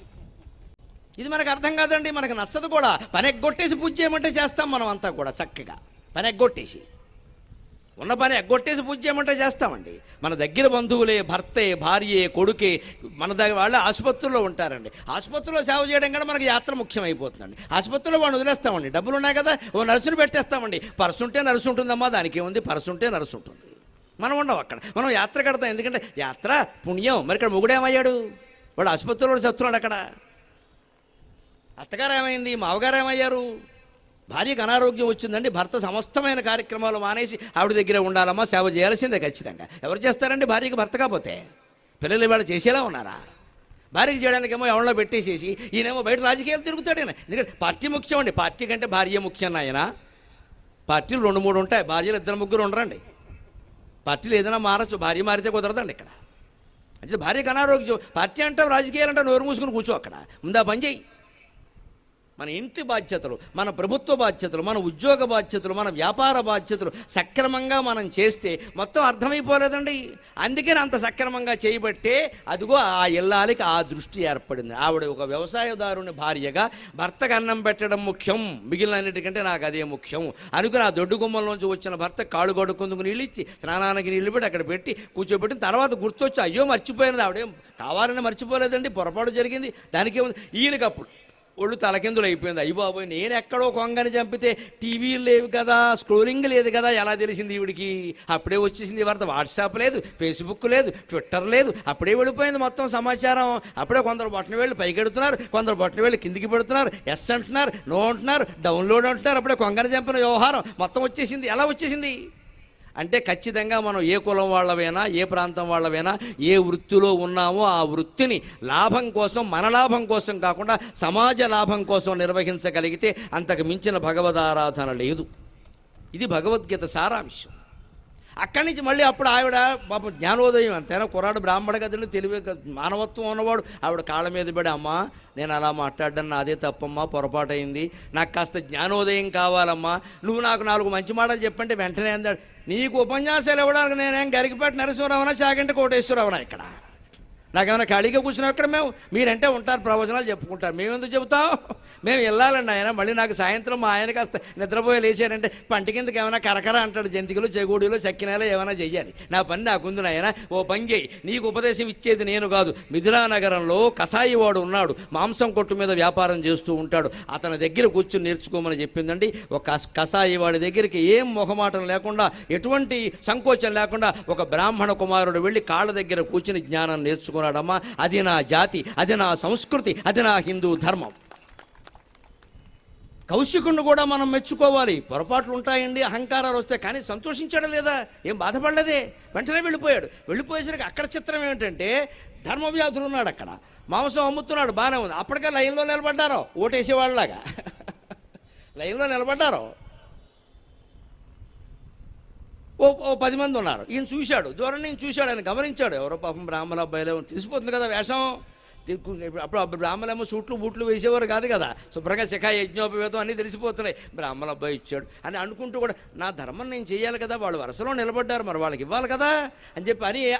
ఇది మనకు అర్థం కాదండి మనకు నచ్చదు కూడా. పని ఎగ్గొట్టేసి పూజ చేయమంటే చేస్తాం మనం అంతా కూడా చక్కగా. పని ఎగ్గొట్టేసి ఉన్న పని ఎగ్గొట్టేసి పూజ చేయమంటే చేస్తామండి. మన దగ్గర బంధువులే భర్తే భార్యే కొడుకే మన దగ్గర వాళ్ళే ఆసుపత్రుల్లో ఉంటారండి. ఆసుపత్రిలో సేవ చేయడం కూడా మనకి యాత్ర ముఖ్యమైపోతుందండి. ఆసుపత్రిలో వాడిని వదిలేస్తామండి. డబ్బులు ఉన్నాయి కదా ఓ నర్సును పెట్టేస్తామండి. పర్సు ఉంటే నర్సు ఉంటుందమ్మా దానికి ఏముంది? పర్సు ఉంటే నర్సు ఉంటుంది. మనం ఉండవు అక్కడ. మనం యాత్ర కడతాం. ఎందుకంటే యాత్ర పుణ్యం. మరి ఇక్కడ మొగుడేమయ్యాడు? వాడు ఆసుపత్రిలో చస్తున్నాడు అక్కడ. అత్తగారు ఏమైంది మావగారు ఏమయ్యారు భార్యకు అనారోగ్యం వచ్చిందండి భర్త సమస్తమైన కార్యక్రమాలు మానేసి ఆవిడ దగ్గరే ఉండాలమ్మా సేవ చేయాల్సిందే ఖచ్చితంగా. ఎవరు చేస్తారండి భార్యకి భర్త కాకపోతే? పిల్లలు ఇవాళ చేసేలా ఉన్నారా? భార్యకి చేయడానికేమో ఎవరిలో పెట్టేసేసి ఈయనేమో బయట రాజకీయాలు తిరుగుతాడు ఆయన ఎందుకంటే పార్టీ ముఖ్యం అండి పార్టీ కంటే భార్య ముఖ్యం ఆయన. పార్టీలు రెండు మూడు ఉంటాయి భార్యలు ఇద్దరు ముగ్గురు ఉండరండి. పార్టీలు ఏదైనా మారచ్చు భార్య మారితే కుదరదండి ఇక్కడ. అంటే భార్యకు అనారోగ్యం పార్టీ అంటే రాజకీయాలు అంటే నోరు మూసుకుని కూర్చో అక్కడ. ముందా పని చేయి. మన ఇంటి బాధ్యతలు మన ప్రభుత్వ బాధ్యతలు మన ఉద్యోగ బాధ్యతలు మన వ్యాపార బాధ్యతలు సక్రమంగా మనం చేస్తే మొత్తం అర్థమైపోలేదండి. అందుకని అంత సక్రమంగా చేయబట్టే అదిగో ఆ ఇల్లాలికి ఆ దృష్టి ఏర్పడింది. ఆవిడ ఒక వ్యవసాయదారుని భార్యగా భర్తకు అన్నం పెట్టడం ముఖ్యం. మిగిలినన్నిటికంటే నాకు అదే ముఖ్యం. అనుకుని ఆ దొడ్డు గుమ్మంలోంచి వచ్చిన భర్త కాళ్ళు కొడుకుందుకు నీళ్ళు ఇచ్చి స్నానానికి నీళ్ళు పెట్టి అక్కడ పెట్టి కూర్చోబెట్టిన తర్వాత గుర్తొచ్చి అయ్యో మర్చిపోయినది ఆవిడేం కావాలని మర్చిపోలేదండి పొరపాటు జరిగింది. దానికేముంది ఈయనకప్పుడు ఒళ్ళు తలకిందులు అయిపోయింది అయ్యి బాబోయ్ నేను ఎక్కడో కొంగని చంపితే టీవీలు లేవు కదా స్క్రోలింగ్ లేదు కదా ఎలా తెలిసింది ఈవిడికి? అప్పుడే వచ్చేసింది వార్త. వాట్సాప్ లేదు ఫేస్బుక్ లేదు ట్విట్టర్ లేదు అప్పుడే వెళ్ళిపోయింది మొత్తం సమాచారం. అప్పుడే కొందరు బొట్టన వెళ్ళి పైకెడుతున్నారు కొందరు బొట్టన వెళ్ళి కిందికి పెడుతున్నారు ఎస్ అంటున్నారు నో అంటున్నారు డౌన్లోడ్ అంటున్నారు అప్పుడే కొంగని చంపిన వ్యవహారం మొత్తం వచ్చేసింది. ఎలా వచ్చేసింది? అంటే ఖచ్చితంగా మనం ఏ కులం వాళ్ళవైనా ఏ ప్రాంతం వాళ్ళవైనా ఏ వృత్తిలో ఉన్నామో ఆ వృత్తిని లాభం కోసం మన లాభం కోసం కాకుండా సమాజ లాభం కోసం నిర్వహించగలిగితే అంతకు మించిన భగవదారాధన లేదు. ఇది భగవద్గీత సారాంశం. అక్కడి నుంచి మళ్ళీ అప్పుడు ఆవిడ పాపం జ్ఞానోదయం అంతేనా? కుర్రాడు బ్రాహ్మణ కదండి తెలివి మానవత్వం ఉన్నవాడు. ఆవిడ కాళ్ళ మీద పడి అమ్మా నేను అలా మాట్లాడడం నాదే తప్పమ్మా పొరపాటు అయింది నాకు కాస్త జ్ఞానోదయం కావాలమ్మా. నువ్వు నాకు నాలుగు మంచి మాటలు చెప్పంటే వెంటనే అందాడు. నీకు ఉపన్యాసాలు ఇవ్వడానికి నేనేం గరికిపేట నరసింహరావునా చాగంటి కోటేశ్వరరావునా ఇక్కడ? నాకేమైనా ఖాళీగా కూర్చున్నా ఇక్కడ మేము మీరంటే ఉంటారు ప్రవచనాలు చెప్పుకుంటారు. మేము ఎందుకు చెబుతాం? మేము వెళ్ళాలండి ఆయన మళ్ళీ నాకు సాయంత్రం మా ఆయన కాస్త నిద్రపోయి లేచాడంటే పంట కిందకి ఏమైనా కరకర అంటాడు జంతికలు చెగోడీలు చక్కినాలు ఏమైనా చెయ్యాలి. నా పని నాకుంది నాయన ఓ పని చేయి. నీకు ఉపదేశం ఇచ్చేది నేను కాదు. మిథిలా నగరంలో కసాయి వాడు ఉన్నాడు. మాంసం కొట్టు మీద వ్యాపారం చేస్తూ ఉంటాడు. అతని దగ్గర కూర్చుని నేర్చుకోమని చెప్పిందండి. ఒక కసాయివాడి కసాయి వాడి దగ్గరికి ఏం మొహమాటం లేకుండా ఎటువంటి సంకోచం లేకుండా ఒక బ్రాహ్మణ కుమారుడు వెళ్ళి కాళ్ళ దగ్గర కూర్చుని జ్ఞానం నేర్చుకున్నాడమ్మా. అది నా జాతి అది నా సంస్కృతి అది నా హిందూ ధర్మం. కౌశికుణ్ణి కూడా మనం మెచ్చుకోవాలి. పొరపాట్లు ఉంటాయండి అహంకారాలు వస్తాయి కానీ సంతోషించాడు లేదా? ఏం బాధపడలేదే? వెంటనే వెళ్ళిపోయాడు. వెళ్ళిపోయేసరికి అక్కడ చిత్రం ఏమిటంటే ధర్మవ్యాధులు ఉన్నాడు అక్కడ. మాంసం అమ్ముతున్నాడు బాగానే ఉంది. అప్పటికే లైన్లో నిలబడ్డారో. ఓటేసేవాళ్ళలాగా. లైన్లో నిలబడ్డారో. ఓ ఓ పది మంది ఉన్నారు. ఈయన చూశాడు. దూరం నుంచి చూశాడు. ఆయన గమనించాడు. ఎవరో పాపం బ్రాహ్మణ అబ్బాయిలే తెలిసిపోతుంది కదా వేషం. అప్పుడు బ్రాహ్మణేమో సూట్లు బూట్లు వేసేవారు కాదు కదా. శుభ్రంగా శిఖ యజ్ఞోపవేతం అన్నీ తెలిసిపోతున్నాయి. బ్రాహ్మణ అబ్బాయి ఇచ్చాడు. అని అనుకుంటూ కూడా నా ధర్మం నేను చేయాలి కదా వాళ్ళు వరుసలో నిలబడ్డారు మరి వాళ్ళకి ఇవ్వాలి కదా అని చెప్పి అని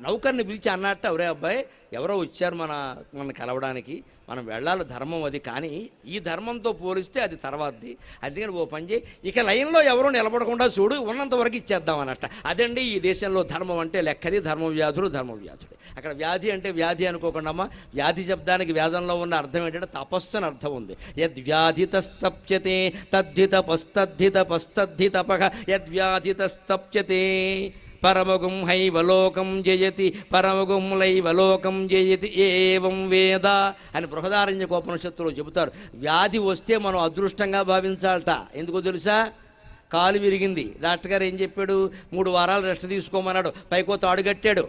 నౌకర్ని పిలిచి అన్నట్టు ఎవరే అబ్బాయి ఎవరో వచ్చారు మన మన కలవడానికి. మనం వెళ్ళాలి ధర్మం అది కానీ ఈ ధర్మంతో పోలిస్తే అది తర్వాతది. అందుకని ఓ పని చేయి. ఇక లైన్లో ఎవరూ నిలబడకుండా చూడు ఉన్నంత వరకు ఇచ్చేద్దాం అన్నట్ట. అదండి ఈ దేశంలో ధర్మం అంటే లెక్కది ధర్మ వ్యాధుడు ధర్మ వ్యాధుడు అక్కడ వ్యాధి అంటే వ్యాధి అనుకోకుండా అమ్మా వ్యాధి శబ్దానికి వేదంలో ఉన్న అర్థం ఏంటంటే తపస్సు అని అర్థం ఉంది. యద్వ్యాధితస్తప్యతే తద్ధితపస్తద్ధితపస్తద్ధితపక యద్వ్యాధితస్తప్యతే పరమగుం హైవలోకం జయతి పరమగుంలైవలోకం జయతి ఏవం వేద అని బృహదారణ్యకోపనిషత్తులో చెబుతారు. వ్యాధి వస్తే మనం అదృష్టంగా భావించాలట. ఎందుకో తెలుసా? కాలు విరిగింది. డాక్టర్ గారు ఏం చెప్పాడు? మూడు వారాలు రెస్ట్ తీసుకోమన్నాడు. పైకో తాడు కట్టాడు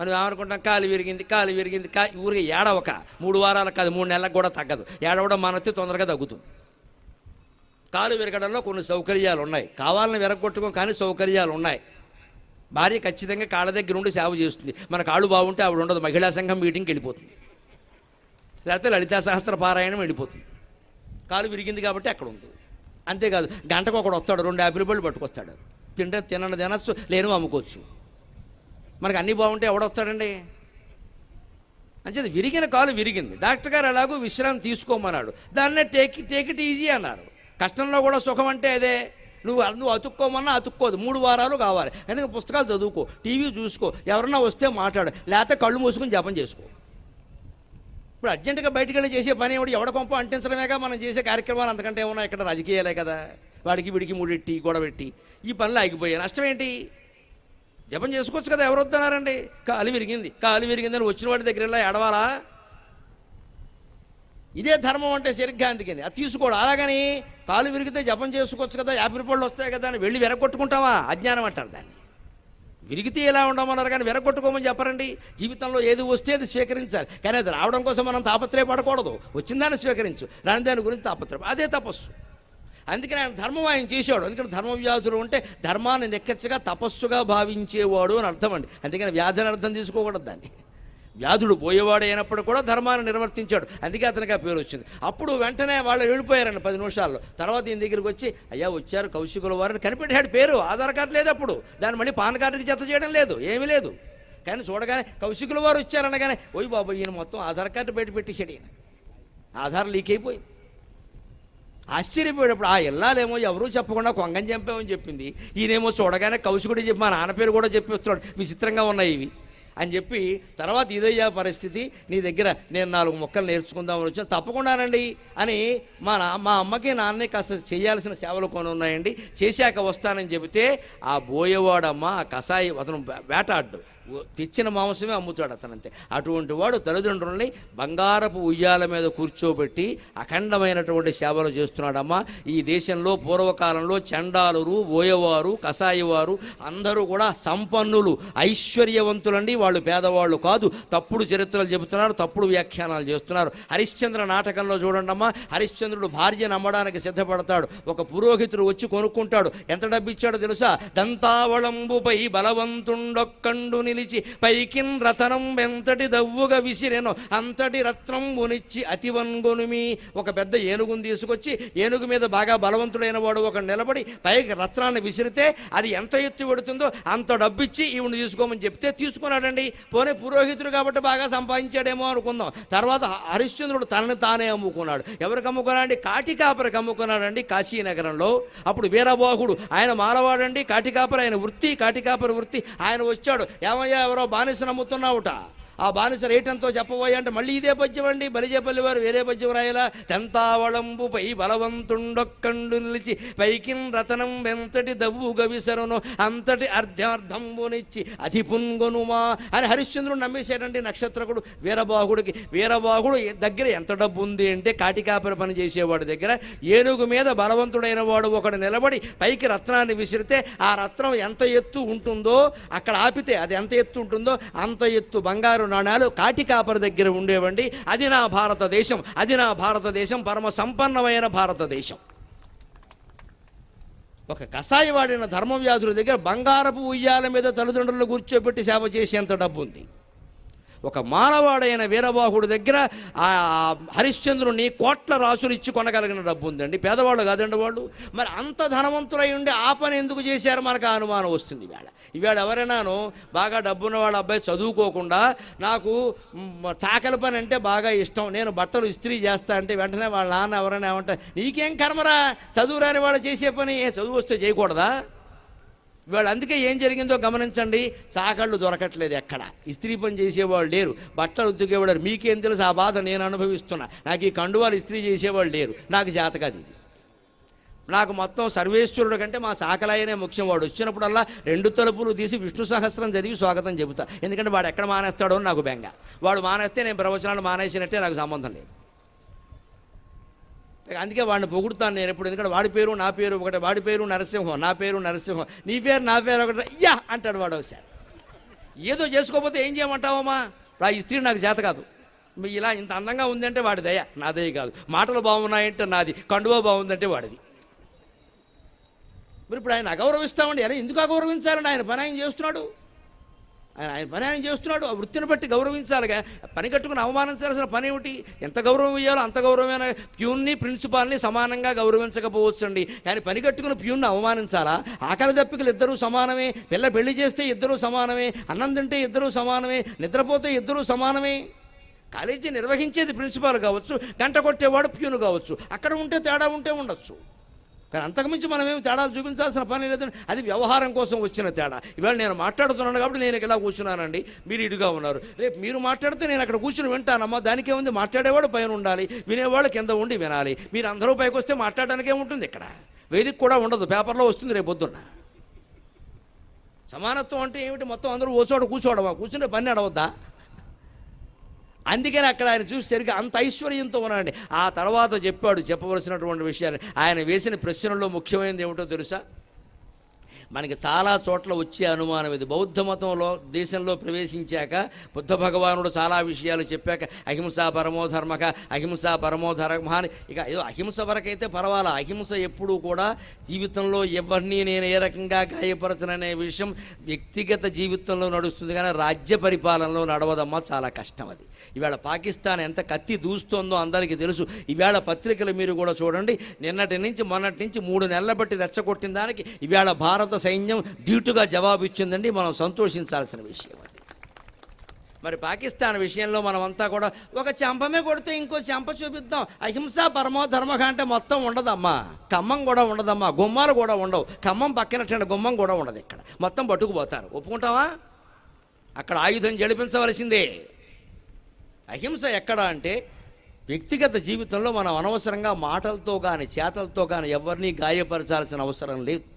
మనం ఏమనుకుంటాం? కాలు విరిగింది కాలు విరిగింది కా ఊరికి ఏడవక. మూడు వారాలు కాదు మూడు నెలలకు కూడా తగ్గదు. ఏడవడం మనస్తే తొందరగా తగ్గుతుంది. కాలు విరగడంలో కొన్ని సౌకర్యాలు ఉన్నాయి కావాలని విరగొట్టుకోం కానీ సౌకర్యాలు ఉన్నాయి భార్య ఖచ్చితంగా కాళ్ళ దగ్గర ఉండి సేవ చేస్తుంది. మన కాళ్ళు బాగుంటే ఆవిడ ఉండదు. మహిళా సంఘం మీటింగ్కి వెళ్ళిపోతుంది. లేకపోతే లలితా సహస్ర పారాయణం వెళ్ళిపోతుంది. కాలు విరిగింది కాబట్టి అక్కడ ఉంది. అంతేకాదు గంటకు ఒకడు వస్తాడు రెండు యాపిల్ పళ్ళు పట్టుకొస్తాడు. తింటే తినని తినచ్చు లేను అమ్ముకోవచ్చు. మనకు అన్నీ బాగుంటే ఎవడొస్తాడండి అంచేది విరిగిన కాలు విరిగింది. డాక్టర్ గారు ఎలాగో విశ్రాంతి తీసుకోమన్నాడు. దాన్నే టేక్ టేక్ ఇట్ ఈజీ అన్నారు. కష్టంలో కూడా సుఖం అంటే అదే. నువ్వు నువ్వు అతుక్కోమన్నా అతుక్కోదు. మూడు వారాలు కావాలి. కనుక పుస్తకాలు చదువుకో టీవీ చూసుకో ఎవరన్నా వస్తే మాట్లాడు లేకపోతే కళ్ళు మూసుకుని జపం చేసుకో. ఇప్పుడు అర్జెంటుగా బయటికి వెళ్ళి చేసే పని ఏమిటి? ఎవడ కొంప అంటించడమేగా మనం చేసే కార్యక్రమాలు అంతకంటే ఏమన్నా ఇక్కడ రాజకీయాలే కదా. వాడికి వీడికి మూడెట్టి గొడవెట్టి ఈ పనులు ఆగిపోయాయి. నష్టం ఏంటి? జపం చేసుకోవచ్చు కదా ఎవరు వద్దన్నారండి? కాలు విరిగింది. కాలు విరిగిందని వచ్చిన వాడి దగ్గర వెళ్ళి ఎడవాలా ఇదే ధర్మం అంటే సరిగ్గా అందుకని. అది తీసుకోడు. అలాగని కాలు విరిగితే జపం చేసుకోవచ్చు కదా యాభై రూపాయలు వస్తాయి కదా అని వెళ్ళి వెరగొట్టుకుంటావా అజ్ఞానం అంటారు దాన్ని. విరిగితే ఎలా ఉండమన్నారు కానీ వెరగొట్టుకోమని చెప్పరండి. జీవితంలో ఏది వస్తే అది స్వీకరించాలి. కానీ అది రావడం కోసం మనం తాపత్రయపడకూడదు. వచ్చిందాన్ని స్వీకరించు. రాని దాని గురించి తాపత్రయం అదే తపస్సు. అందుకని ఆయన ధర్మం ఆయన చేశాడు. అందుకని ధర్మ వ్యాధులు ఉంటే ధర్మాన్ని నెక్కచ్చగా తపస్సుగా భావించేవాడు అని అర్థం అండి. అందుకని వ్యాధిని అర్థం తీసుకోకూడదు దాన్ని. వ్యాధుడు పోయేవాడు అయినప్పుడు కూడా ధర్మాన్ని నిర్వర్తించాడు. అందుకే అతనికి ఆ పేరు వచ్చింది. అప్పుడు వెంటనే వాళ్ళు వెళ్ళిపోయారండి పది నిమిషాల్లో. తర్వాత ఈయన దగ్గరికి వచ్చి అయ్యా వచ్చారు కౌశికుల వారిని కనిపెట్టాడు పేరు ఆధార్ కార్డు లేదు అప్పుడు. దాన్ని మళ్ళీ పాన్ కార్డుకి జత చేయడం లేదు ఏమీ లేదు. కానీ చూడగానే కౌశికుల వారు వచ్చారనగానే ఓయ్ బాబు ఈయన మొత్తం ఆధార్ కార్డు బయట పెట్టేశాడు ఈయన. ఆధార్ లీక్ అయిపోయింది. ఆశ్చర్యపోయేటప్పుడు ఆ ఇల్లాలేమో ఎవరూ చెప్పకుండా కొంగని చంపామని చెప్పింది. ఈయనేమో చూడగానే కౌశికుడు చెప్పి మా నాన్న పేరు కూడా చెప్పేస్తున్నాడు. విచిత్రంగా ఉన్నాయి ఇవి. అని చెప్పి తర్వాత ఇదయ్యా పరిస్థితి నీ దగ్గర నేను నాలుగు మొక్కలు నేర్చుకుందామని వచ్చాను తప్పకుండానండి అని మా నా మా అమ్మకి నాన్నే కాస్త చేయాల్సిన సేవలు కొన్ని ఉన్నాయండి. చేశాక వస్తానని చెబితే ఆ బోయేవాడమ్మ ఆ కషాయి అతను వేటాడ్డు. తెచ్చిన మాంసమే అమ్ముతాడు అతనంతే. అటువంటి వాడు తల్లిదండ్రుల్ని బంగారపు ఉయ్యాల మీద కూర్చోబెట్టి అఖండమైనటువంటి సేవలు చేస్తున్నాడమ్మా. ఈ దేశంలో పూర్వకాలంలో చండాలురు బోయవారు కసాయివారు అందరూ కూడా సంపన్నులు ఐశ్వర్యవంతులండి. వాళ్ళు పేదవాళ్ళు కాదు. తప్పుడు చరిత్రలు చెబుతున్నారు తప్పుడు వ్యాఖ్యానాలు చేస్తున్నారు. హరిశ్చంద్ర నాటకంలో చూడండమ్మా. హరిశ్చంద్రుడు భార్య నమ్మడానికి సిద్ధపడతాడు. ఒక పురోహితుడు వచ్చి కొనుక్కుంటాడు. ఎంత డబ్బు ఇచ్చాడో తెలుసా? దంతావళంబుపై బలవంతుండొక్కండుని నిలిచి పైకిన్ రతనం వెంతటి దవ్వుగా విసిరెను. అంతటి రత్నం ఉనిచ్చి అతి అతివన్గొనుమి ఒక పెద్ద ఏనుగును తీసుకొచ్చి ఏనుగు మీద బాగా బలవంతుడైన వాడు ఒక నిలబడి పైకి రత్నాన్ని విసిరితే అది ఎంత ఎత్తు పెడుతుందో అంత డబ్బు ఇచ్చి ఈవిని తీసుకోమని చెప్తే తీసుకున్నాడండి. పోనీ పురోహితుడు కాబట్టి బాగా సంపాదించాడేమో అనుకుందాం. తర్వాత హరిశ్చంద్రుడు తనని తానే అమ్ముకున్నాడు. ఎవరికి అమ్ముకున్నాడండి? కాటికాపరికి అమ్ముకున్నాడండి కాశీనగరంలో. అప్పుడు వీరబాహుడు ఆయన మాలవాడండి కాటికాపరి ఆయన వృత్తి కాటికాపరి వృత్తి. ఆయన వచ్చాడు. ఏమయ్యా ఎవరో బానిసను అమ్ముతున్నావుట ఆ బానిస రేటంతో చెప్పబోయా అంటే మళ్ళీ ఇదే పద్యం అండి. బలిజేపల్లి వారు వేరే పద్యం రాయలా. తెంతావళంబుపై బలవంతుండొక్కండు నిలిచి పైకిన్ రతనం వెంతటి దవ్వు గవిసరును అంతటి అర్ధార్థంబునిచ్చి అతి పున్గొనుమా అని హరిశ్చంద్రుడు నమ్మేశాడండి నక్షత్రకుడు వీరబాహుడికి. వీరబాహుడు దగ్గర ఎంత డబ్బు ఉంది అంటే కాటికాపరి పని చేసేవాడి దగ్గర. ఏనుగు మీద బలవంతుడైన వాడు ఒకడు నిలబడి పైకి రత్నాన్ని విసిరితే ఆ రత్నం ఎంత ఎత్తు ఉంటుందో అక్కడ ఆపితే అది ఎంత ఎత్తు ఉంటుందో అంత ఎత్తు బంగారు నాణాలు కాటికాపరి దగ్గర ఉండేవండి. అది నా భారతదేశం అది నా భారతదేశం పరమ సంపన్నమైన భారతదేశం. ఒక కషాయవాడిన ధర్మవ్యాధుల దగ్గర బంగారపు ఉయ్యాల మీద తల్లిదండ్రులు కూర్చోబెట్టి సేవ చేసేంత డబ్బు ఉంది ఒక మానవాడైన వీరబాహుడి దగ్గర ఆ హరిశ్చంద్రుని కోట్ల రాసులు ఇచ్చి కొనగలిగిన డబ్బు ఉందండి. పేదవాళ్ళు కాదండి వాళ్ళు. మరి అంత ధనవంతులై ఉండి ఆ పని ఎందుకు చేశారు? మనకు అనుమానం వస్తుంది ఇవాళ ఇవాళ ఎవరైనాను బాగా డబ్బున్న వాళ్ళ అబ్బాయి చదువుకోకుండా నాకు మ్, చాకలి పని అంటే బాగా ఇష్టం. నేను బట్టలు ఇస్త్రీ చేస్తా అంటే వెంటనే వాళ్ళ నాన్న ఎవరైనా ఏమంటారు నీకేం కర్మరా? చదువురాని వాళ్ళు చేసే పని. ఏ చదువు వస్తే చేయకూడదా? వాళ్ళు అందుకే ఏం జరిగిందో గమనించండి. చాకళ్ళు దొరకట్లేదు ఎక్కడ. ఇస్త్రీ పని చేసేవాళ్ళు లేరు. బట్టలు ఉతికేవాడు మీకేం తెలుసు ఆ బాధ నేను అనుభవిస్తున్నా. నాకు ఈ కండువాలు ఇస్త్రీ చేసేవాళ్ళు లేరు. నాకు జాతకాది ఇది నాకు మొత్తం సర్వేశ్వరుడు కంటే మా చాకలాయనే ముఖ్యం. వాడు వచ్చినప్పుడల్లా రెండు తలుపులు తీసి విష్ణు సహస్రం చదివి స్వాగతం చెబుతా. ఎందుకంటే వాడు ఎక్కడ మానేస్తాడో నాకు బెంగ. వాడు మానేస్తే నేను ప్రవచనాలు మానేసినట్టే నాకు సంబంధం లేదు. అందుకే వాడిని పొగుడుతాను నేను ఎప్పుడు. ఎందుకంటే వాడి పేరు నా పేరు ఒకటి. వాడి పేరు నరసింహం నా పేరు నరసింహం. నీ పేరు నా పేరు ఒకటి. యా! అంటాడు వాడు ఒకసారి. ఏదో చేసుకోకపోతే ఏం చేయమంటావమ్మా? ఆ ఇస్త్రీ నాకు చేత కాదు. ఇలా ఇంత అందంగా ఉందంటే వాడి దయ. నా దయ కాదు. మాటలు బాగున్నాయంటే నాది. కండువా బాగుందంటే వాడిది. మరి ఇప్పుడు ఆయన అగౌరవిస్తామండి. ఎలా ఎందుకు అగౌరవించాలని ఆయన పని ఆయన చేస్తున్నాడు. ఆయన ఆయన పని ఆయన చేస్తున్నాడు. ఆ వృత్తిని బట్టి గౌరవించాలిగా. పని కట్టుకుని అవమానించాల్సిన పని ఏమిటి? ఎంత గౌరవం ఇవ్వాలో అంత గౌరవమైన? ప్యూన్ని ప్రిన్సిపాల్ని సమానంగా గౌరవించకపోవచ్చండి. కానీ పని కట్టుకుని ప్యూన్ని అవమానించాలా? ఆకలి దప్పికలు ఇద్దరూ సమానమే. పిల్ల పెళ్ళి చేస్తే ఇద్దరూ సమానమే. అన్నం తింటే ఇద్దరూ సమానమే. నిద్రపోతే ఇద్దరూ సమానమే. కాలేజీ నిర్వహించేది ప్రిన్సిపాల్ కావచ్చు. గంట కొట్టేవాడు ప్యూను కావచ్చు. అక్కడ ఉంటే తేడా ఉంటే ఉండొచ్చు. కానీ అంతకుమించి మనం ఏమి తేడాలు చూపించాల్సిన పని లేదండి. అది వ్యవహారం కోసం వచ్చిన తేడా. ఇవాళ నేను మాట్లాడుతున్నాను కాబట్టి నేను ఇలా కూర్చున్నానండి. మీరు ఇడుగా ఉన్నారు. రేపు మీరు మాట్లాడితే నేను అక్కడ కూర్చుని వింటానమ్మా. దానికే ఉంది మాట్లాడేవాడు పైన ఉండాలి. వినేవాళ్ళు కింద ఉండి వినాలి. మీరు అందరూ పైకి వస్తే మాట్లాడడానికే ఉంటుంది ఇక్కడ? వేదిక కూడా ఉండదు. పేపర్లో వస్తుంది రేపు పొద్దున్న. సమానత్వం అంటే ఏమిటి? మొత్తం అందరూ ఓ చోట కూర్చోవడమా? కూర్చుంటే పని అడవద్దా అందుకని అక్కడ ఆయన చూసి సరిగ్గా అంత ఐశ్వర్యంతో ఉన్నాడండి. ఆ తర్వాత చెప్పాడు చెప్పవలసినటువంటి విషయాన్ని ఆయన వేసిన ప్రశ్నల్లో ముఖ్యమైనది ఏమిటో తెలుసా? మనకి చాలా చోట్ల వచ్చే అనుమానం ఇది. బౌద్ధ మతంలో దేశంలో ప్రవేశించాక బుద్ధ భగవానుడు చాలా విషయాలు చెప్పాక అహింస పరమోధర్మక అహింస పరమోధర్మ అని ఇక ఏదో అహింస వరకైతే పర్వాలా. అహింస ఎప్పుడూ కూడా జీవితంలో ఎవరిని నేను ఏ రకంగా గాయపరచననే విషయం వ్యక్తిగత జీవితంలో నడుస్తుంది కానీ రాజ్య పరిపాలనలో నడవదమ్మా చాలా కష్టం అది. ఇవాళ పాకిస్తాన్ ఎంత కత్తి దూస్తోందో అందరికీ తెలుసు. ఇవాళ పత్రికలు మీరు కూడా చూడండి. నిన్నటి నుంచి మొన్నటి నుంచి మూడు నెలల బట్టి రెచ్చగొట్టిన దానికి ఇవాళ భారత సైన్యం ధీటుగా జవాబిచ్చిందండి. మనం సంతోషించాల్సిన విషయం అది. మరి పాకిస్తాన్ విషయంలో మనమంతా కూడా ఒక చెంపమే కొడితే ఇంకో చెంప చూపిద్దాం. అహింస పరమో ధర్మక అంటే మొత్తం ఉండదమ్మా. ఖమ్మం కూడా ఉండదమ్మా. గుమ్మాలు కూడా ఉండవు. ఖమ్మం పక్కనటువంటి గుమ్మం కూడా ఉండదు ఇక్కడ. మొత్తం పట్టుకుపోతారు. ఒప్పుకుంటావా? అక్కడ ఆయుధం జడిపించవలసిందే. అహింస ఎక్కడ అంటే వ్యక్తిగత జీవితంలో మనం అనవసరంగా మాటలతో కానీ చేతలతో కానీ ఎవరిని గాయపరచాల్సిన అవసరం లేదు.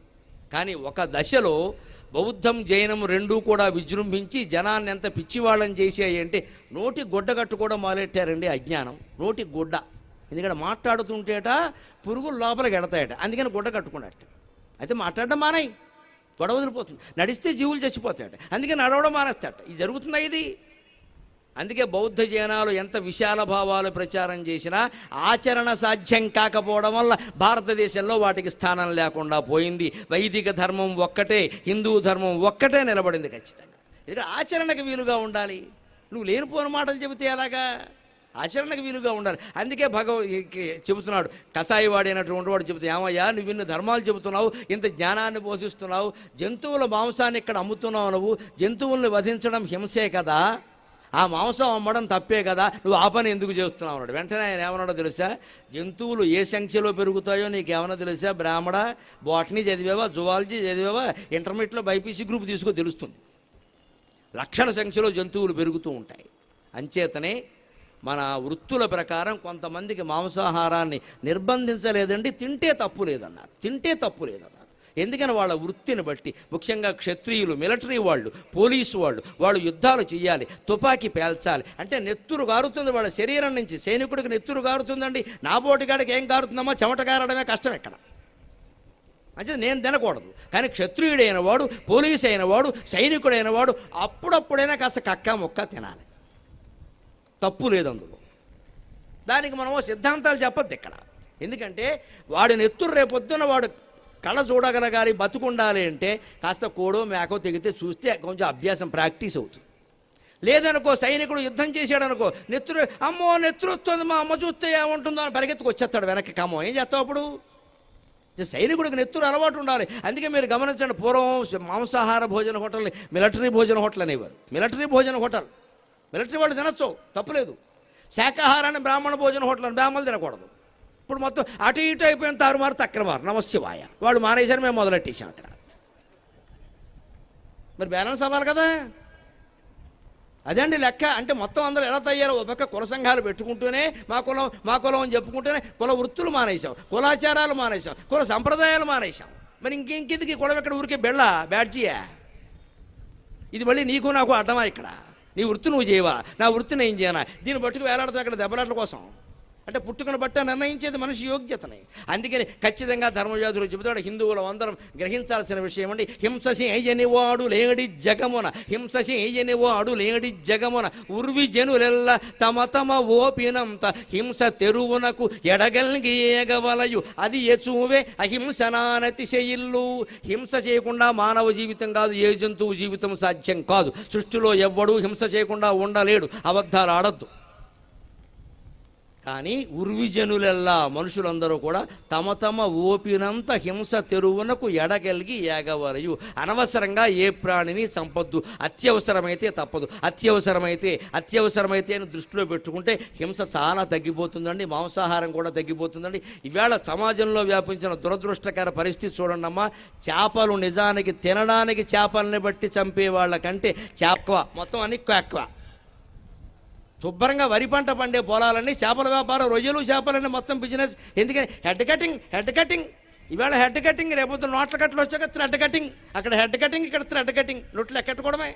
కానీ ఒక దశలో బౌద్ధం జైనం రెండూ కూడా విజృంభించి జనాన్ని ఎంత పిచ్చివాళ్ళని చేసాయి అంటే నోటి గుడ్డ కట్టుకోవడం మొదలెట్టారండి అజ్ఞానం. నోటి గుడ్డ. ఎందుకంటే మాట్లాడుతుంటేట పురుగులు లోపలికి ఎడతాయట అందుకని గుడ్డ కట్టుకున్నట్ట. అయితే మాట్లాడడం మానాయి. గొడవ వదిలిపోతుంది. నడిస్తే జీవులు చచ్చిపోతాయట. అందుకని నడవడం మానేస్తాట ఇది జరుగుతుందా ఇది? అందుకే బౌద్ధ జైనాలు ఎంత విశాల భావాలు ప్రచారం చేసినా ఆచరణ సాధ్యం కాకపోవడం వల్ల భారతదేశంలో వాటికి స్థానం లేకుండా పోయింది. వైదిక ధర్మం ఒక్కటే హిందూ ధర్మం ఒక్కటే నిలబడింది ఖచ్చితంగా. ఇది ఆచరణకు వీలుగా ఉండాలి. నువ్వు లేనిపోని మాటలు చెబితే ఎలాగా? ఆచరణకు వీలుగా ఉండాలి. అందుకే భగవ చెబుతున్నాడు కసాయి వాడైనటువంటి వాడు చెబుతా ఏమయ్యా నువ్వు ఇన్ని ధర్మాలు చెబుతున్నావు ఇంత జ్ఞానాన్ని పోషిస్తున్నావు జంతువుల మాంసాన్ని ఇక్కడ అమ్ముతున్నావు నువ్వు జంతువుల్ని వధించడం హింసే కదా? ఆ మాంసం అమ్మడం తప్పే కదా నువ్వు ఆ పని ఎందుకు చేస్తున్నావు అన్నాడు. వెంటనే ఆయన ఏమన్నాడో తెలుసా? జంతువులు ఏ సంఖ్యలో పెరుగుతాయో నీకు ఏమన్నా తెలుసా బ్రాహ్మణ బాటనీ చదివావా జువాలజీ చదివావా ఇంటర్మీడియట్లో బైపీసీ గ్రూప్ తీసుకో తెలుస్తుంది. లక్షల సంఖ్యలో జంతువులు పెరుగుతూ ఉంటాయి. అంచేతనే మన వృత్తుల ప్రకారం కొంతమందికి మాంసాహారాన్ని నిర్బంధించలేదండి తింటే తప్పు లేదన్నారు. తింటే తప్పు లేదన్నారు. ఎందుకని వాళ్ళ వృత్తిని బట్టి? ముఖ్యంగా క్షత్రియులు మిలిటరీ వాళ్ళు పోలీసు వాళ్ళు వాళ్ళు యుద్ధాలు చేయాలి తుపాకీ పేల్చాలి. అంటే నెత్తురు గారుతుంది వాళ్ళ శరీరం నుంచి. సైనికుడికి నెత్తురు గారుతుందండి. నా బోటిగాడికి ఏం గారుతుందమ్మా? చెమట గారడమే కష్టం ఎక్కడ అంటే నేను తినకూడదు. కానీ క్షత్రియుడైన వాడు పోలీసు అయిన వాడు సైనికుడైన వాడు అప్పుడప్పుడైనా కాస్త కక్క ముక్క తినాలి. తప్పు లేదు అందులో. దానికి మనము సిద్ధాంతాలు చెప్పొద్దు ఇక్కడ. ఎందుకంటే వాడి నెత్తురు రేపొద్దున వాడు కళ చూడగలగాలి బతుకుండాలి అంటే కాస్త కోడో మేకో తెగితే చూస్తే కొంచెం అభ్యాసం ప్రాక్టీస్ అవుతుంది. లేదనుకో సైనికుడు యుద్ధం చేశాడనుకో నెత్తురు అమ్మో నెత్తురు మా అమ్మ చూస్తే ఏముంటుందో అని పరిగెత్తుకు వచ్చేస్తాడు వెనక్కి. కమ్మో ఏం చేస్తావు అప్పుడు? సైనికుడికి నెత్తురు అలవాటు ఉండాలి. అందుకే మీరు గమనించండి పూర్వం మాంసాహార భోజన హోటల్ని మిలిటరీ భోజన హోటల్ అనేవారు. మిలిటరీ భోజన హోటల్. మిలిటరీ వాళ్ళు తినచ్చు తప్పులేదు. శాకాహారాన్ని బ్రాహ్మణ భోజన హోటల్ అని బ్రాహ్మణులు తినకూడదు. ఇప్పుడు మొత్తం అటు ఇటు అయిపోయిన తారుమారు తక్రమారు. నమశివాయ వాళ్ళు మానేశారు మేము మొదలెట్టేసాం అక్కడ. మరి బ్యాలెన్స్ అవ్వాలి కదా? అదండి లెక్క. అంటే మొత్తం అందరూ ఎలా తయ్యారో ఒక పక్క కుల సంఘాలు పెట్టుకుంటూనే మా కులం మా కులం అని చెప్పుకుంటూనే కుల వృత్తులు మానేశాం కులాచారాలు మానేశాం కుల సంప్రదాయాలు మానేశాం. మరి ఇంకెందుకు ఈ కులం ఇక్కడ ఊరికే బెళ్ళ బ్యాడ్జీయా? ఇది మళ్ళీ నీకు నాకు అర్థమా ఇక్కడ? నీ వృత్తి నువ్వు చేయవా? నా వృత్తిని ఏం చేయనా? దీన్ని బట్టుకు వేలాడుతా అక్కడ దెబ్బలాట్ల కోసం. అంటే పుట్టుకను బట్ట నిర్ణయించేది మనిషి యోగ్యతని. అందుకని ఖచ్చితంగా ధర్మవ్యాధులు చెబుతాడు హిందువులు అందరం గ్రహించాల్సిన విషయం అండి. హింససి ఏయనివాడు లేడి జగమున హింససి ఏయనివాడు లేడి జగమున. ఉర్వి జనులెల్ల తమ తమ ఓపినంత హింస తెరువునకు ఎడగలిగి ఏగవలయు అది ఎచువే అహింసనానతి శయిల్లు హింస చేయకుండా మానవ జీవితం కాదు ఏ జంతువు జీవితం సాధ్యం కాదు. సృష్టిలో ఎవ్వడూ హింస చేయకుండా ఉండలేడు అబద్ధాలు ఆడద్దు. కానీ ఉర్విజనులెల్లా మనుషులందరూ కూడా తమ తమ ఓపినంత హింస తెరువునకు ఎడగలిగి ఏగవరయు. అనవసరంగా ఏ ప్రాణిని చంపొద్దు. అత్యవసరమైతే తప్పదు. అత్యవసరమైతే అత్యవసరమైతే అని దృష్టిలో పెట్టుకుంటే హింస చాలా తగ్గిపోతుందండి. మాంసాహారం కూడా తగ్గిపోతుందండి. ఈవేళ సమాజంలో వ్యాపించిన దురదృష్టకర పరిస్థితి చూడండి అమ్మా. చేపలు నిజానికి తినడానికి చేపల్ని బట్టి చంపే వాళ్ళకంటే చేక్వ మొత్తం అని క్వాక్వా శుభ్రంగా వరి పంట పండే పొలాలన్నీ చేపల వ్యాపారం రొయ్యలు చేపలన్నీ మొత్తం బిజినెస్ ఎందుకని? హెడ్ కటింగ్ హెడ్ కటింగ్ ఇవాళ హెడ్ కటింగ్ రేపొద్దు నోట్ల కట్టలు వచ్చాక థ్రెడ్ కటింగ్ అక్కడ హెడ్ కటింగ్ ఇక్కడ థ్రెడ్ కటింగ్ నోట్లు ఎక్కట్టుకోవడమే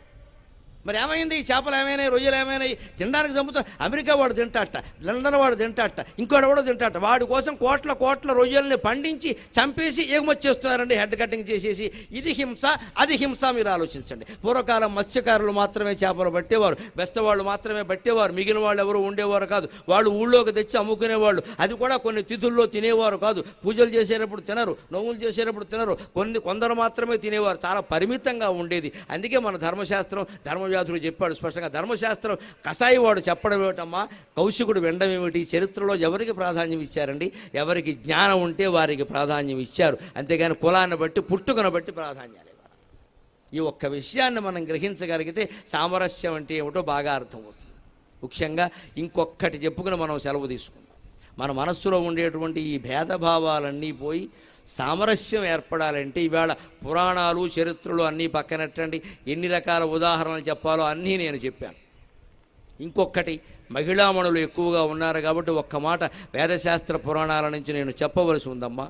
మరి ఏమైంది? ఈ చేపలు ఏమైనాయి? రొయ్యలు ఏమైనాయి? తినడానికి చంపుతా. అమెరికా వాడు తింటాట లండన్ వాడు తింటాట ఇంకోటి కూడా తింటాట. వాడి కోసం కోట్ల కోట్ల రొయ్యల్ని పండించి చంపేసి ఎగుమతి చేస్తున్నారండి హెడ్ కటింగ్ చేసేసి. ఇది హింస అది హింస మీరు ఆలోచించండి. పూర్వకాలం మత్స్యకారులు మాత్రమే చేపలు పట్టేవారు. బెస్తవాళ్ళు మాత్రమే పట్టేవారు. మిగిలిన వాళ్ళు ఎవరు ఉండేవారు కాదు. వాళ్ళు ఊళ్ళోకి తెచ్చి అమ్ముకునేవాళ్ళు. అది కూడా కొన్ని తిథుల్లో తినేవారు కాదు. పూజలు చేసేటప్పుడు తినరు నోములు చేసేటప్పుడు తినరు. కొన్ని కొందరు మాత్రమే తినేవారు. చాలా పరిమితంగా ఉండేది. అందుకే మన ధర్మశాస్త్రం ధర్మ వ్యాధుడు చెప్పాడు స్పష్టంగా. ధర్మశాస్త్రం కసాయి వాడు చెప్పడం ఏమిటమ్మా? కౌశికుడు వినడం ఏమిటి? చరిత్రలో ఎవరికి ప్రాధాన్యం ఇచ్చారండి? ఎవరికి జ్ఞానం ఉంటే వారికి ప్రాధాన్యం ఇచ్చారు. అంతేగాని కులాన్ని బట్టి పుట్టుకను బట్టి ప్రాధాన్యాలు ఈ ఒక్క విషయాన్ని మనం గ్రహించగలిగితే సామరస్యం అంటే ఏమిటో బాగా అర్థమవుతుంది. ముఖ్యంగా ఇంకొక్కటి చెప్పుకుని మనం సెలవు తీసుకుందాం. మన మనస్సులో ఉండేటువంటి ఈ భేదభావాలన్నీ పోయి సామరస్యం ఏర్పడాలంటే ఇవాళ పురాణాలు చరిత్రలు అన్నీ పక్కనట్టండి. ఎన్ని రకాల ఉదాహరణలు చెప్పాలో అన్నీ నేను చెప్పాను. ఇంకొకటి మహిళామణులు ఎక్కువగా ఉన్నారు కాబట్టి ఒక్క మాట వేదశాస్త్ర పురాణాల నుంచి నేను చెప్పవలసి ఉందమ్మా.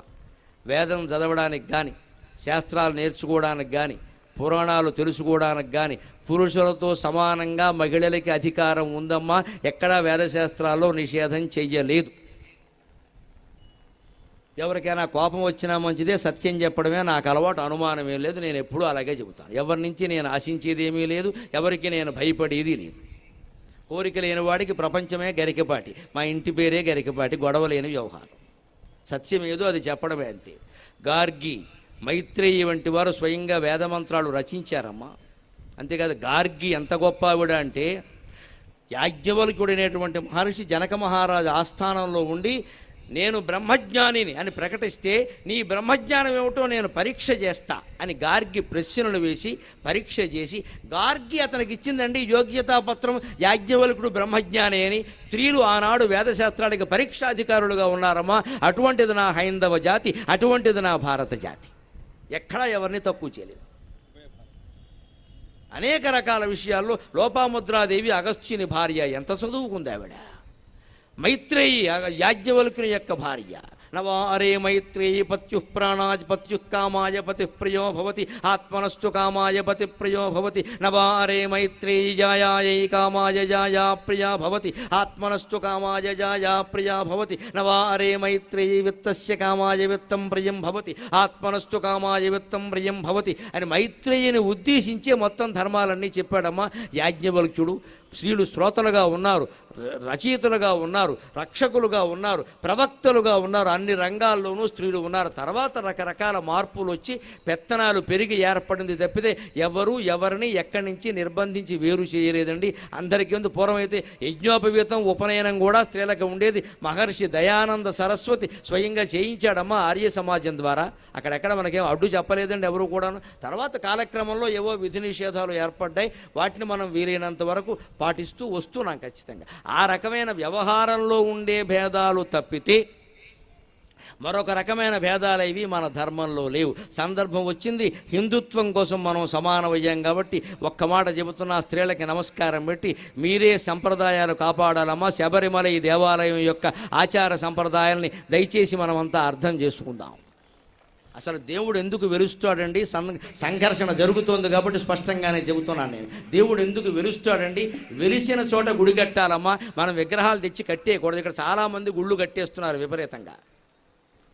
వేదం చదవడానికి కానీ శాస్త్రాలు నేర్చుకోవడానికి కానీ పురాణాలు తెలుసుకోవడానికి కానీ పురుషులతో సమానంగా మహిళలకి అధికారం ఉందమ్మా. ఎక్కడా వేదశాస్త్రాల్లో నిషేధం చెయ్యలేదు. ఎవరికైనా కోపం వచ్చినా మంచిదే సత్యం చెప్పడమే నాకు అలవాటు అనుమానమే లేదు నేను ఎప్పుడూ అలాగే చెబుతాను. ఎవరి నుంచి నేను ఆశించేది ఏమీ లేదు ఎవరికి నేను భయపడేది లేదు. కోరిక లేని వాడికి ప్రపంచమే గరికపాటి. మా ఇంటి పేరే గరికపాటి గొడవ లేని వ్యవహారం. సత్యం ఏదో అది చెప్పడమే అంతే. గార్గి మైత్రేయి వంటి వారు స్వయంగా వేదమంత్రాలు రచించారమ్మా. అంతేకాదు గార్గి ఎంత గొప్ప ఆవిడ అంటే యాజ్ఞవల్కుడైనటువంటి మహర్షి జనక మహారాజు ఆస్థానంలో ఉండి నేను బ్రహ్మజ్ఞానిని అని ప్రకటిస్తే నీ బ్రహ్మజ్ఞానం ఏమిటో నేను పరీక్ష చేస్తా అని గార్గి ప్రశ్నలు వేసి పరీక్ష చేసి గార్గి అతనికి ఇచ్చిందండి యోగ్యతా పత్రం యాజ్ఞవల్కుడు బ్రహ్మజ్ఞాని అని. స్త్రీలు ఆనాడు వేదశాస్త్రానికి పరీక్షాధికారులుగా ఉన్నారమ్మా. అటువంటిది నా హైందవ జాతి అటువంటిది నా భారత జాతి. ఎక్కడా ఎవరిని తక్కువ చేయలేదు. అనేక రకాల విషయాల్లో లోపాముద్రాదేవి అగస్త్యుని భార్య ఎంత చదువుకుంది ఆవిడ? మైత్రేయి యాజ్ఞవల్కుని యొక్క భార్య. నవారే మైత్రేయి పత్యు ప్రాణాజ్ పత్యు కామాయ పతి ప్రియో భవతి. ఆత్మనస్తు కామాయ పతి ప్రియో భవతి. నవారే మైత్రేయి జాయాయై కామాయ జాయా ప్రియా భవతి. ఆత్మనస్తు కామాయ జాయా ప్రియా భవతి. నవారే మైత్రేయి విత్తస్య కామాయ విత్తం ప్రియం భవతి. ఆత్మనస్తు కామాయ విత్తం ప్రియం భవతి. అని మైత్రేయిని ఉద్దేశించే మొత్తం ధర్మాలన్నీ చెప్పాడమ్మా యాజ్ఞవల్క్యుడు. స్త్రీలు శ్రోతలుగా ఉన్నారు రచయితలుగా ఉన్నారు రక్షకులుగా ఉన్నారు ప్రవక్తలుగా ఉన్నారు. అన్ని రంగాల్లోనూ స్త్రీలు ఉన్నారు. తర్వాత రకరకాల మార్పులు వచ్చి పెత్తనాలు పెరిగి ఏర్పడింది తప్పితే ఎవరు ఎవరిని ఎక్కడి నుంచి నిర్బంధించి వేరు చేయలేదండి. అందరికీ ముందు పూర్వం అయితే యజ్ఞోపవీతం ఉపనయనం కూడా స్త్రీలకు ఉండేది. మహర్షి దయానంద సరస్వతి స్వయంగా చేయించాడమ్మా ఆర్య సమాజం ద్వారా. అక్కడెక్కడ మనకేం అడ్డు చెప్పలేదండి ఎవరు కూడాను. తర్వాత కాలక్రమంలో ఏవో విధి నిషేధాలు ఏర్పడ్డాయి. వాటిని మనం వీలైనంత వరకు పాటిస్తూ వస్తున్నాం ఖచ్చితంగా. ఆ రకమైన వ్యవహారంలో ఉండే భేదాలు తప్పితే మరొక రకమైన భేదాలు ఇవి మన ధర్మంలో లేవు. సందర్భం వచ్చింది హిందుత్వం కోసం మనం సమానమయ్యాం కాబట్టి ఒక్క మాట చెబుతున్న స్త్రీలకి నమస్కారం పెట్టి మీరే సంప్రదాయాలు కాపాడాలమ్మా. శబరిమల ఈ దేవాలయం యొక్క ఆచార సంప్రదాయాల్ని దయచేసి మనమంతా అర్థం చేసుకుందాం. అసలు దేవుడు ఎందుకు వెలుస్తాడండి? సం సంఘర్షణ జరుగుతోంది కాబట్టి స్పష్టంగానే చెబుతున్నాను నేను. దేవుడు ఎందుకు వెలుస్తాడండి? వెలిసిన చోట గుడి కట్టాలమ్మా. మనం విగ్రహాలు తెచ్చి కట్టేయకూడదు. ఇక్కడ చాలామంది గుళ్ళు కట్టేస్తున్నారు విపరీతంగా.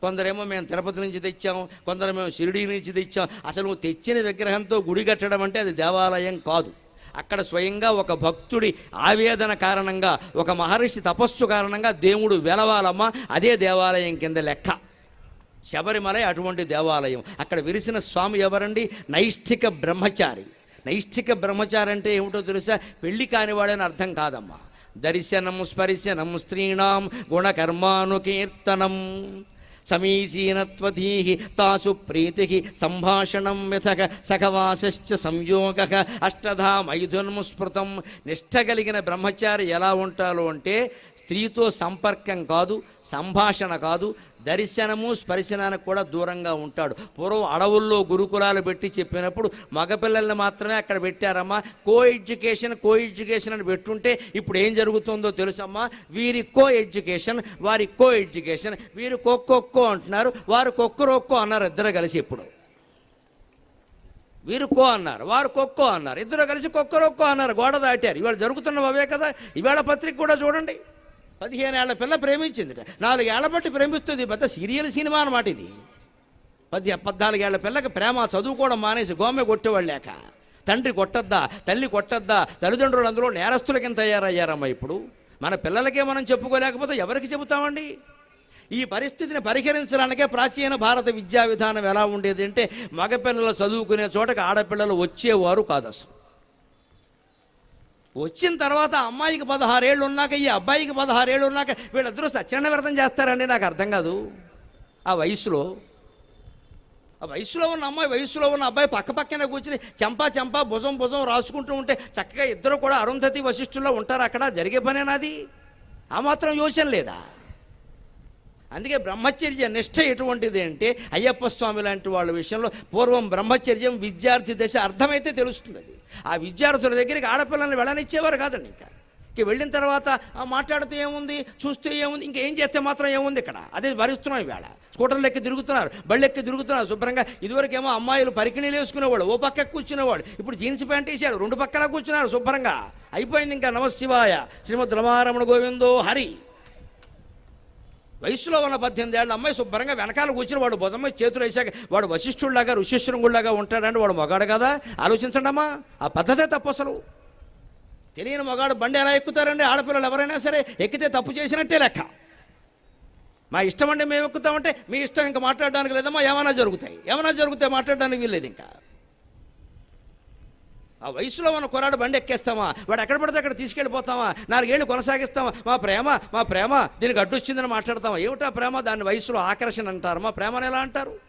కొందరేమో మేము తిరుపతి నుంచి తెచ్చాము కొందరు మేము షిరిడి నుంచి తెచ్చాం. అసలు నువ్వు తెచ్చిన విగ్రహంతో గుడి కట్టడం అంటే అది దేవాలయం కాదు. అక్కడ స్వయంగా ఒక భక్తుడి ఆవేదన కారణంగా ఒక మహర్షి తపస్సు కారణంగా దేవుడు వెలవాలమ్మా. అదే దేవాలయం కింద లెక్క. శబరిమల అటువంటి దేవాలయం. అక్కడ విరిసిన స్వామి ఎవరండి? నైష్ఠిక బ్రహ్మచారి. నైష్ఠిక బ్రహ్మచారి అంటే ఏమిటో తెలుసా? పెళ్ళి కానివాడని అర్థం కాదమ్మా. దర్శనం స్పర్శనం స్త్రీణాం గుణకర్మానుకీర్తనం. సమీచీనత్వధీ తాసు ప్రీతి సంభాషణం యథక సఖవాసశ్చ సంయోగ అష్టధా మైథున్ముస్మృతం నిష్ట కలిగిన బ్రహ్మచారి ఎలా ఉంటాలో అంటే స్త్రీతో సంపర్కం కాదు సంభాషణ కాదు దర్శనము స్పర్శనానికి కూడా దూరంగా ఉంటాడు. పూర్వం అడవుల్లో గురుకులాలు పెట్టి చెప్పినప్పుడు మగపిల్లల్ని మాత్రమే అక్కడ పెట్టారమ్మా. కో ఎడ్యుకేషన్ కో ఎడ్యుకేషన్ అని పెట్టుంటే ఇప్పుడు ఏం జరుగుతుందో తెలుసమ్మా? వీరి కో ఎడ్యుకేషన్ వారి కో ఎడ్యుకేషన్ వీరు కొక్కొక్కో అంటున్నారు వారు కొక్కరొక్కో అన్నారు ఇద్దరు కలిసి ఇప్పుడు. వీరు కో అన్నారు వారు కొక్కో అన్నారు ఇద్దరు కలిసి కొక్కరొక్కో అన్నారు గోడ దాటారు. ఇవాళ జరుగుతున్న అవే కదా? ఇవాళ పత్రిక కూడా చూడండి. పదిహేను ఏళ్ళ పిల్ల ప్రేమించిందిట. నాలుగేళ్ళ బట్టి ప్రేమిస్తుంది. పెద్ద సీరియల్ సినిమా అన్నమాట ఇది. పది పద్నాలుగేళ్ళ పిల్లకి ప్రేమ చదువుకోవడం మానేసి గోమె కొట్టేవాళ్ళు లేక. తండ్రి కొట్టద్దా తల్లి కొట్టద్దా తల్లిదండ్రులు అందులో నేరస్తుల కింద తయారయ్యారమ్మా ఇప్పుడు. మన పిల్లలకే మనం చెప్పుకోలేకపోతే ఎవరికి చెబుతామండి? ఈ పరిస్థితిని పరిహరించడానికే ప్రాచీన భారత విద్యా విధానం ఎలా ఉండేది అంటే మగపిల్లలు చదువుకునే చోటకి ఆడపిల్లలు వచ్చేవారు కాదు అసలు వచ్చిన తర్వాత అమ్మాయికి పదహారేళ్ళు ఉన్నాక ఈ అబ్బాయికి పదహారేళ్ళు ఉన్నాక వీళ్ళిద్దరూ సత్యనారాయణ వ్రతం చేస్తారండి నాకు అర్థం కాదు. ఆ వయసులో ఆ వయసులో ఉన్న అమ్మాయి వయసులో ఉన్న అబ్బాయి పక్క పక్కనే కూర్చుని చెంపా చెంపా భుజం భుజం రాసుకుంటూ ఉంటే చక్కగా ఇద్దరు కూడా అరుంధతి వశిష్ఠుల్లో ఉంటారు అక్కడ జరిగే పనేనాది ఆ మాత్రం యోచన లేదా? అందుకే బ్రహ్మచర్య నిష్ఠ ఎటువంటిది అంటే అయ్యప్ప స్వామి లాంటి వాళ్ళ విషయంలో పూర్వం బ్రహ్మచర్యం విద్యార్థి దశ అర్థమైతే తెలుస్తుంది అది ఆ విద్యార్థుల దగ్గరికి ఆడపిల్లల్ని వెళ్ళనిచ్చేవారు కాదండి ఇంకా. ఇంక వెళ్ళిన తర్వాత మాట్లాడితే ఏముంది? చూస్తే ఏముంది? ఇంకేం చేస్తే మాత్రం ఏముంది ఇక్కడ? అదే భరిస్తున్నాం ఇవాళ. స్కూటర్లు ఎక్కి తిరుగుతున్నారు బళ్ళు ఎక్కి తిరుగుతున్నారు శుభ్రంగా. ఇదివరకేమో అమ్మాయిలు పరికిణీలు వేసుకునేవాళ్ళు ఓ పక్క కూర్చునేవాడు ఇప్పుడు జీన్స్ ప్యాంట్ వేసారు రెండు పక్కల కూర్చున్నారు శుభ్రంగా. అయిపోయింది ఇంకా నమశివాయ. శ్రీమద్ రమారమణ గోవిందో హరి. వయసులో ఉన్న పద్దెనిమిది ఏళ్ళ అమ్మాయి శుభ్రంగా వెనకాల కూర్చుని వాడు భుజమ్మ చేతులు వేసాక వాడు వశిష్ఠుడిలాగా ఋషిశృంగుడిలాగా ఉంటాడంటే వాడు మగాడు కదా? ఆలోచించండి అమ్మా ఆ పద్ధతే తప్పు అసలు. తెలియని మగాడు బండి ఎలా ఎక్కుతారండి? ఆడపిల్లలు ఎవరైనా సరే ఎక్కితే తప్పు చేసినట్టే లెక్క. మా ఇష్టం అండి మేము ఎక్కుతామంటే మీ ఇష్టం ఇంకా మాట్లాడడానికి లేదమ్మా. ఏమైనా జరుగుతాయి. ఏమైనా జరుగుతాయి మాట్లాడడానికి వీల్లేదు ఇంకా. ఆ వయసులో ఉన్న కొరాడు బండి ఎక్కేస్తామా? వాడు ఎక్కడ పడితే అక్కడ తీసుకెళ్ళిపోతామా? నాలుగేళ్ళు కొనసాగిస్తామా? మా ప్రేమ మా ప్రేమ దీనికి అడ్డు వచ్చిందని మాట్లాడతామా? ఏమిటా ప్రేమ? దాన్ని వయసులో ఆకర్షణ అంటారు. మా ప్రేమను ఎలా అంటారు?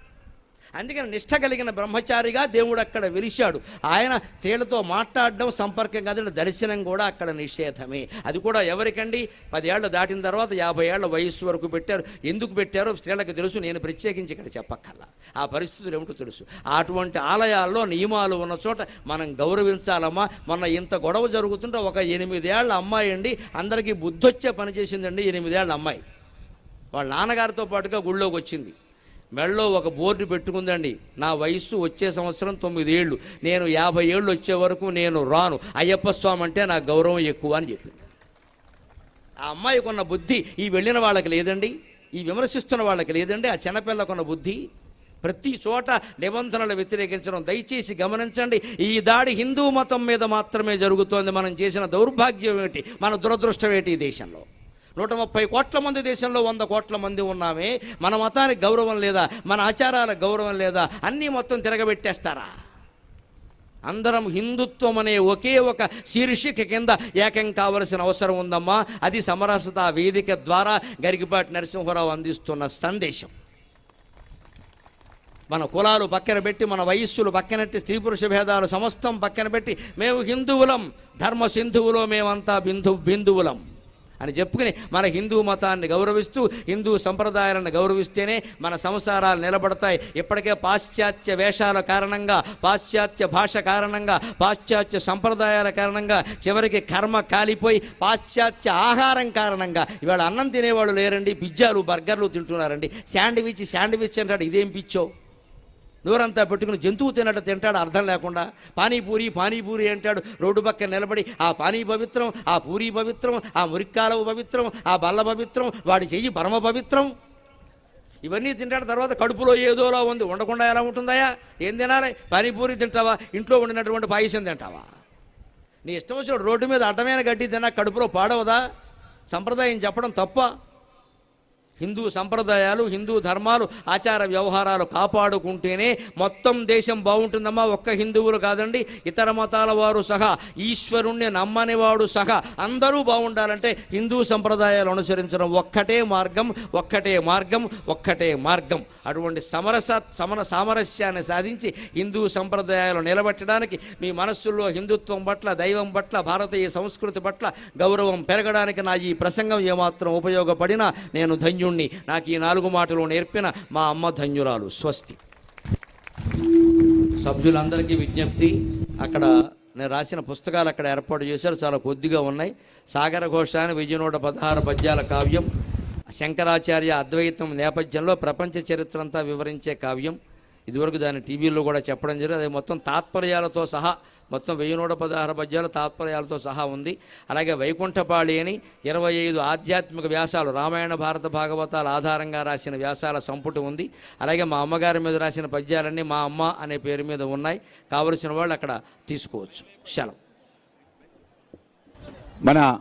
అందుకని నిష్ట కలిగిన బ్రహ్మచారిగా దేవుడు అక్కడ వెలిశాడు ఆయన తేళ్ళతో మాట్లాడడం సంపర్కం కాదు దర్శనం కూడా అక్కడ నిషేధమే. అది కూడా ఎవరికండి? పదేళ్ళు దాటిన తర్వాత యాభై ఏళ్ళ వయస్సు వరకు పెట్టారు. ఎందుకు పెట్టారో స్త్రీలకు తెలుసు నేను ప్రత్యేకించి ఇక్కడ చెప్పక్కర్లా. ఆ పరిస్థితులు ఏమిటో తెలుసు. అటువంటి ఆలయాల్లో నియమాలు ఉన్న చోట మనం గౌరవించాలమ్మా. మొన్న ఇంత గొడవ జరుగుతుంటే ఒక ఎనిమిదేళ్ళ అమ్మాయి అండి అందరికీ బుద్ధొచ్చే పని చేసిందండి ఎనిమిదేళ్ళ అమ్మాయి. వాళ్ళ నాన్నగారితో పాటుగా గుళ్ళోకి వచ్చింది. మెడలో ఒక బోర్డు పెట్టుకుందండి. నా వయస్సు వచ్చే సంవత్సరం తొమ్మిది ఏళ్ళు నేను యాభై ఏళ్ళు వచ్చే వరకు నేను రాను. అయ్యప్ప స్వామి అంటే నాకు గౌరవం ఎక్కువ అని చెప్పింది ఆ అమ్మాయికి ఉన్న బుద్ధి ఈ వెళ్ళిన వాళ్ళకి లేదండి. ఈ విమర్శిస్తున్న వాళ్ళకి లేదండి. ఆ చిన్నపిల్లకున్న బుద్ధి. ప్రతి చోట నిబంధనలు వ్యతిరేకించడం దయచేసి గమనించండి. ఈ దాడి హిందూ మతం మీద మాత్రమే జరుగుతోంది. మనం చేసిన దౌర్భాగ్యం ఏమిటి? మన దురదృష్టం ఏంటి ఈ దేశంలో? నూట ముప్పై కోట్ల మంది దేశంలో వంద కోట్ల మంది ఉన్నామే. మన మతానికి గౌరవం లేదా మన ఆచారాలకు గౌరవం లేదా అన్నీ మొత్తం తిరగబెట్టేస్తారా? అందరం హిందుత్వం అనే ఒకే ఒక శీర్షిక కింద ఏకం కావలసిన అవసరం ఉందమ్మా. అది సమరసత వేదిక ద్వారా గరికిపాటి నరసింహరావు అందిస్తున్న సందేశం. మన కులాలు పక్కన పెట్టి మన వయస్సులు పక్కనెట్టి స్త్రీ పురుష భేదాలు సమస్తం పక్కన పెట్టి మేము హిందువులం ధర్మ సింధువులో మేమంతా బిందు బిందువులం అని చెప్పుకుని మన హిందూ మతాన్ని గౌరవిస్తూ హిందూ సంప్రదాయాలను గౌరవిస్తేనే మన సంసారాలు నిలబడతాయి. ఇప్పటికే పాశ్చాత్య వేషాల కారణంగా పాశ్చాత్య భాష కారణంగా పాశ్చాత్య సంప్రదాయాల కారణంగా చివరికి కర్మ కాలిపోయి పాశ్చాత్య ఆహారం కారణంగా ఇవాళ అన్నం తినేవాళ్ళు లేరండి పిజ్జాలు బర్గర్లు తింటున్నారండి. శాండ్విచ్ శాండ్విచ్ అంటాడు ఇదేం పిచ్చో? నోరంతా పెట్టుకుని జంతువు తినట తింటాడు అర్థం లేకుండా పానీపూరి పానీపూరి అంటాడు. రోడ్డు పక్కన నిలబడి ఆ పానీ పవిత్రం ఆ పూరి పవిత్రం ఆ మురిక్కాలవు పవిత్రం ఆ బల్ల పవిత్రం వాడి చెయ్యి పరమ పవిత్రం. ఇవన్నీ తింటాడు తర్వాత కడుపులో ఏదోలా ఉంది. ఉండకుండా ఎలా ఉంటుందయా ఏం తినాలి? పానీపూరి తింటావా? ఇంట్లో ఉండినటువంటి పాయసం తింటావా? నీ ఇష్టం వచ్చిన రోడ్డు మీద అడ్డమైన గడ్డి తిన్నా కడుపులో పాడవదా? సంప్రదాయం చెప్పడం తప్ప. హిందూ సంప్రదాయాలు హిందూ ధర్మాలు ఆచార వ్యవహారాలు కాపాడుకుంటేనే మొత్తం దేశం బాగుంటుందమ్మా. ఒక్క హిందువులు కాదండి ఇతర మతాల వారు సహా ఈశ్వరుణ్ణి నమ్మని వాడు సహా అందరూ బాగుండాలంటే హిందూ సంప్రదాయాలు అనుసరించడం ఒక్కటే మార్గం ఒక్కటే మార్గం ఒక్కటే మార్గం. అటువంటి సమరస సమర సామరస్యాన్ని సాధించి హిందూ సంప్రదాయాలు నిలబెట్టడానికి మీ మనస్సుల్లో హిందుత్వం పట్ల దైవం పట్ల భారతీయ సంస్కృతి పట్ల గౌరవం పెరగడానికి నా ఈ ప్రసంగం ఏమాత్రం ఉపయోగపడినా నేను ధన్యుణ్ణి నాకు ఈ నాలుగు మాటలు నేర్పిన మా అమ్మ ధన్యురాలు. స్వస్తి. సభ్యులందరికీ విజ్ఞప్తి. అక్కడ నేను రాసిన పుస్తకాలు అక్కడ ఏర్పాటు చేశారు. చాలా కొద్దిగా ఉన్నాయి. సాగర ఘోష అని వెయ్యి నూట పదహారు పద్యాల కావ్యం శంకరాచార్య అద్వైతం నేపథ్యంలో ప్రపంచ చరిత్ర అంతా వివరించే కావ్యం. ఇదివరకు దాన్ని టీవీలో కూడా చెప్పడం జరిగింది. అది మొత్తం తాత్పర్యాలతో సహా మొత్తం వెయ్యి నూట పదహారు పద్యాల తాత్పర్యాలతో సహా ఉంది. అలాగే వైకుంఠపాళి అని ఇరవై ఐదు ఆధ్యాత్మిక వ్యాసాలు రామాయణ భారత భాగవతాల ఆధారంగా రాసిన వ్యాసాల సంపుటి ఉంది. అలాగే మా అమ్మగారి మీద రాసిన పద్యాలన్నీ మా అమ్మ అనే పేరు మీద ఉన్నాయి. కావలసిన వాళ్ళు అక్కడ తీసుకోవచ్చు. సెలవు. మన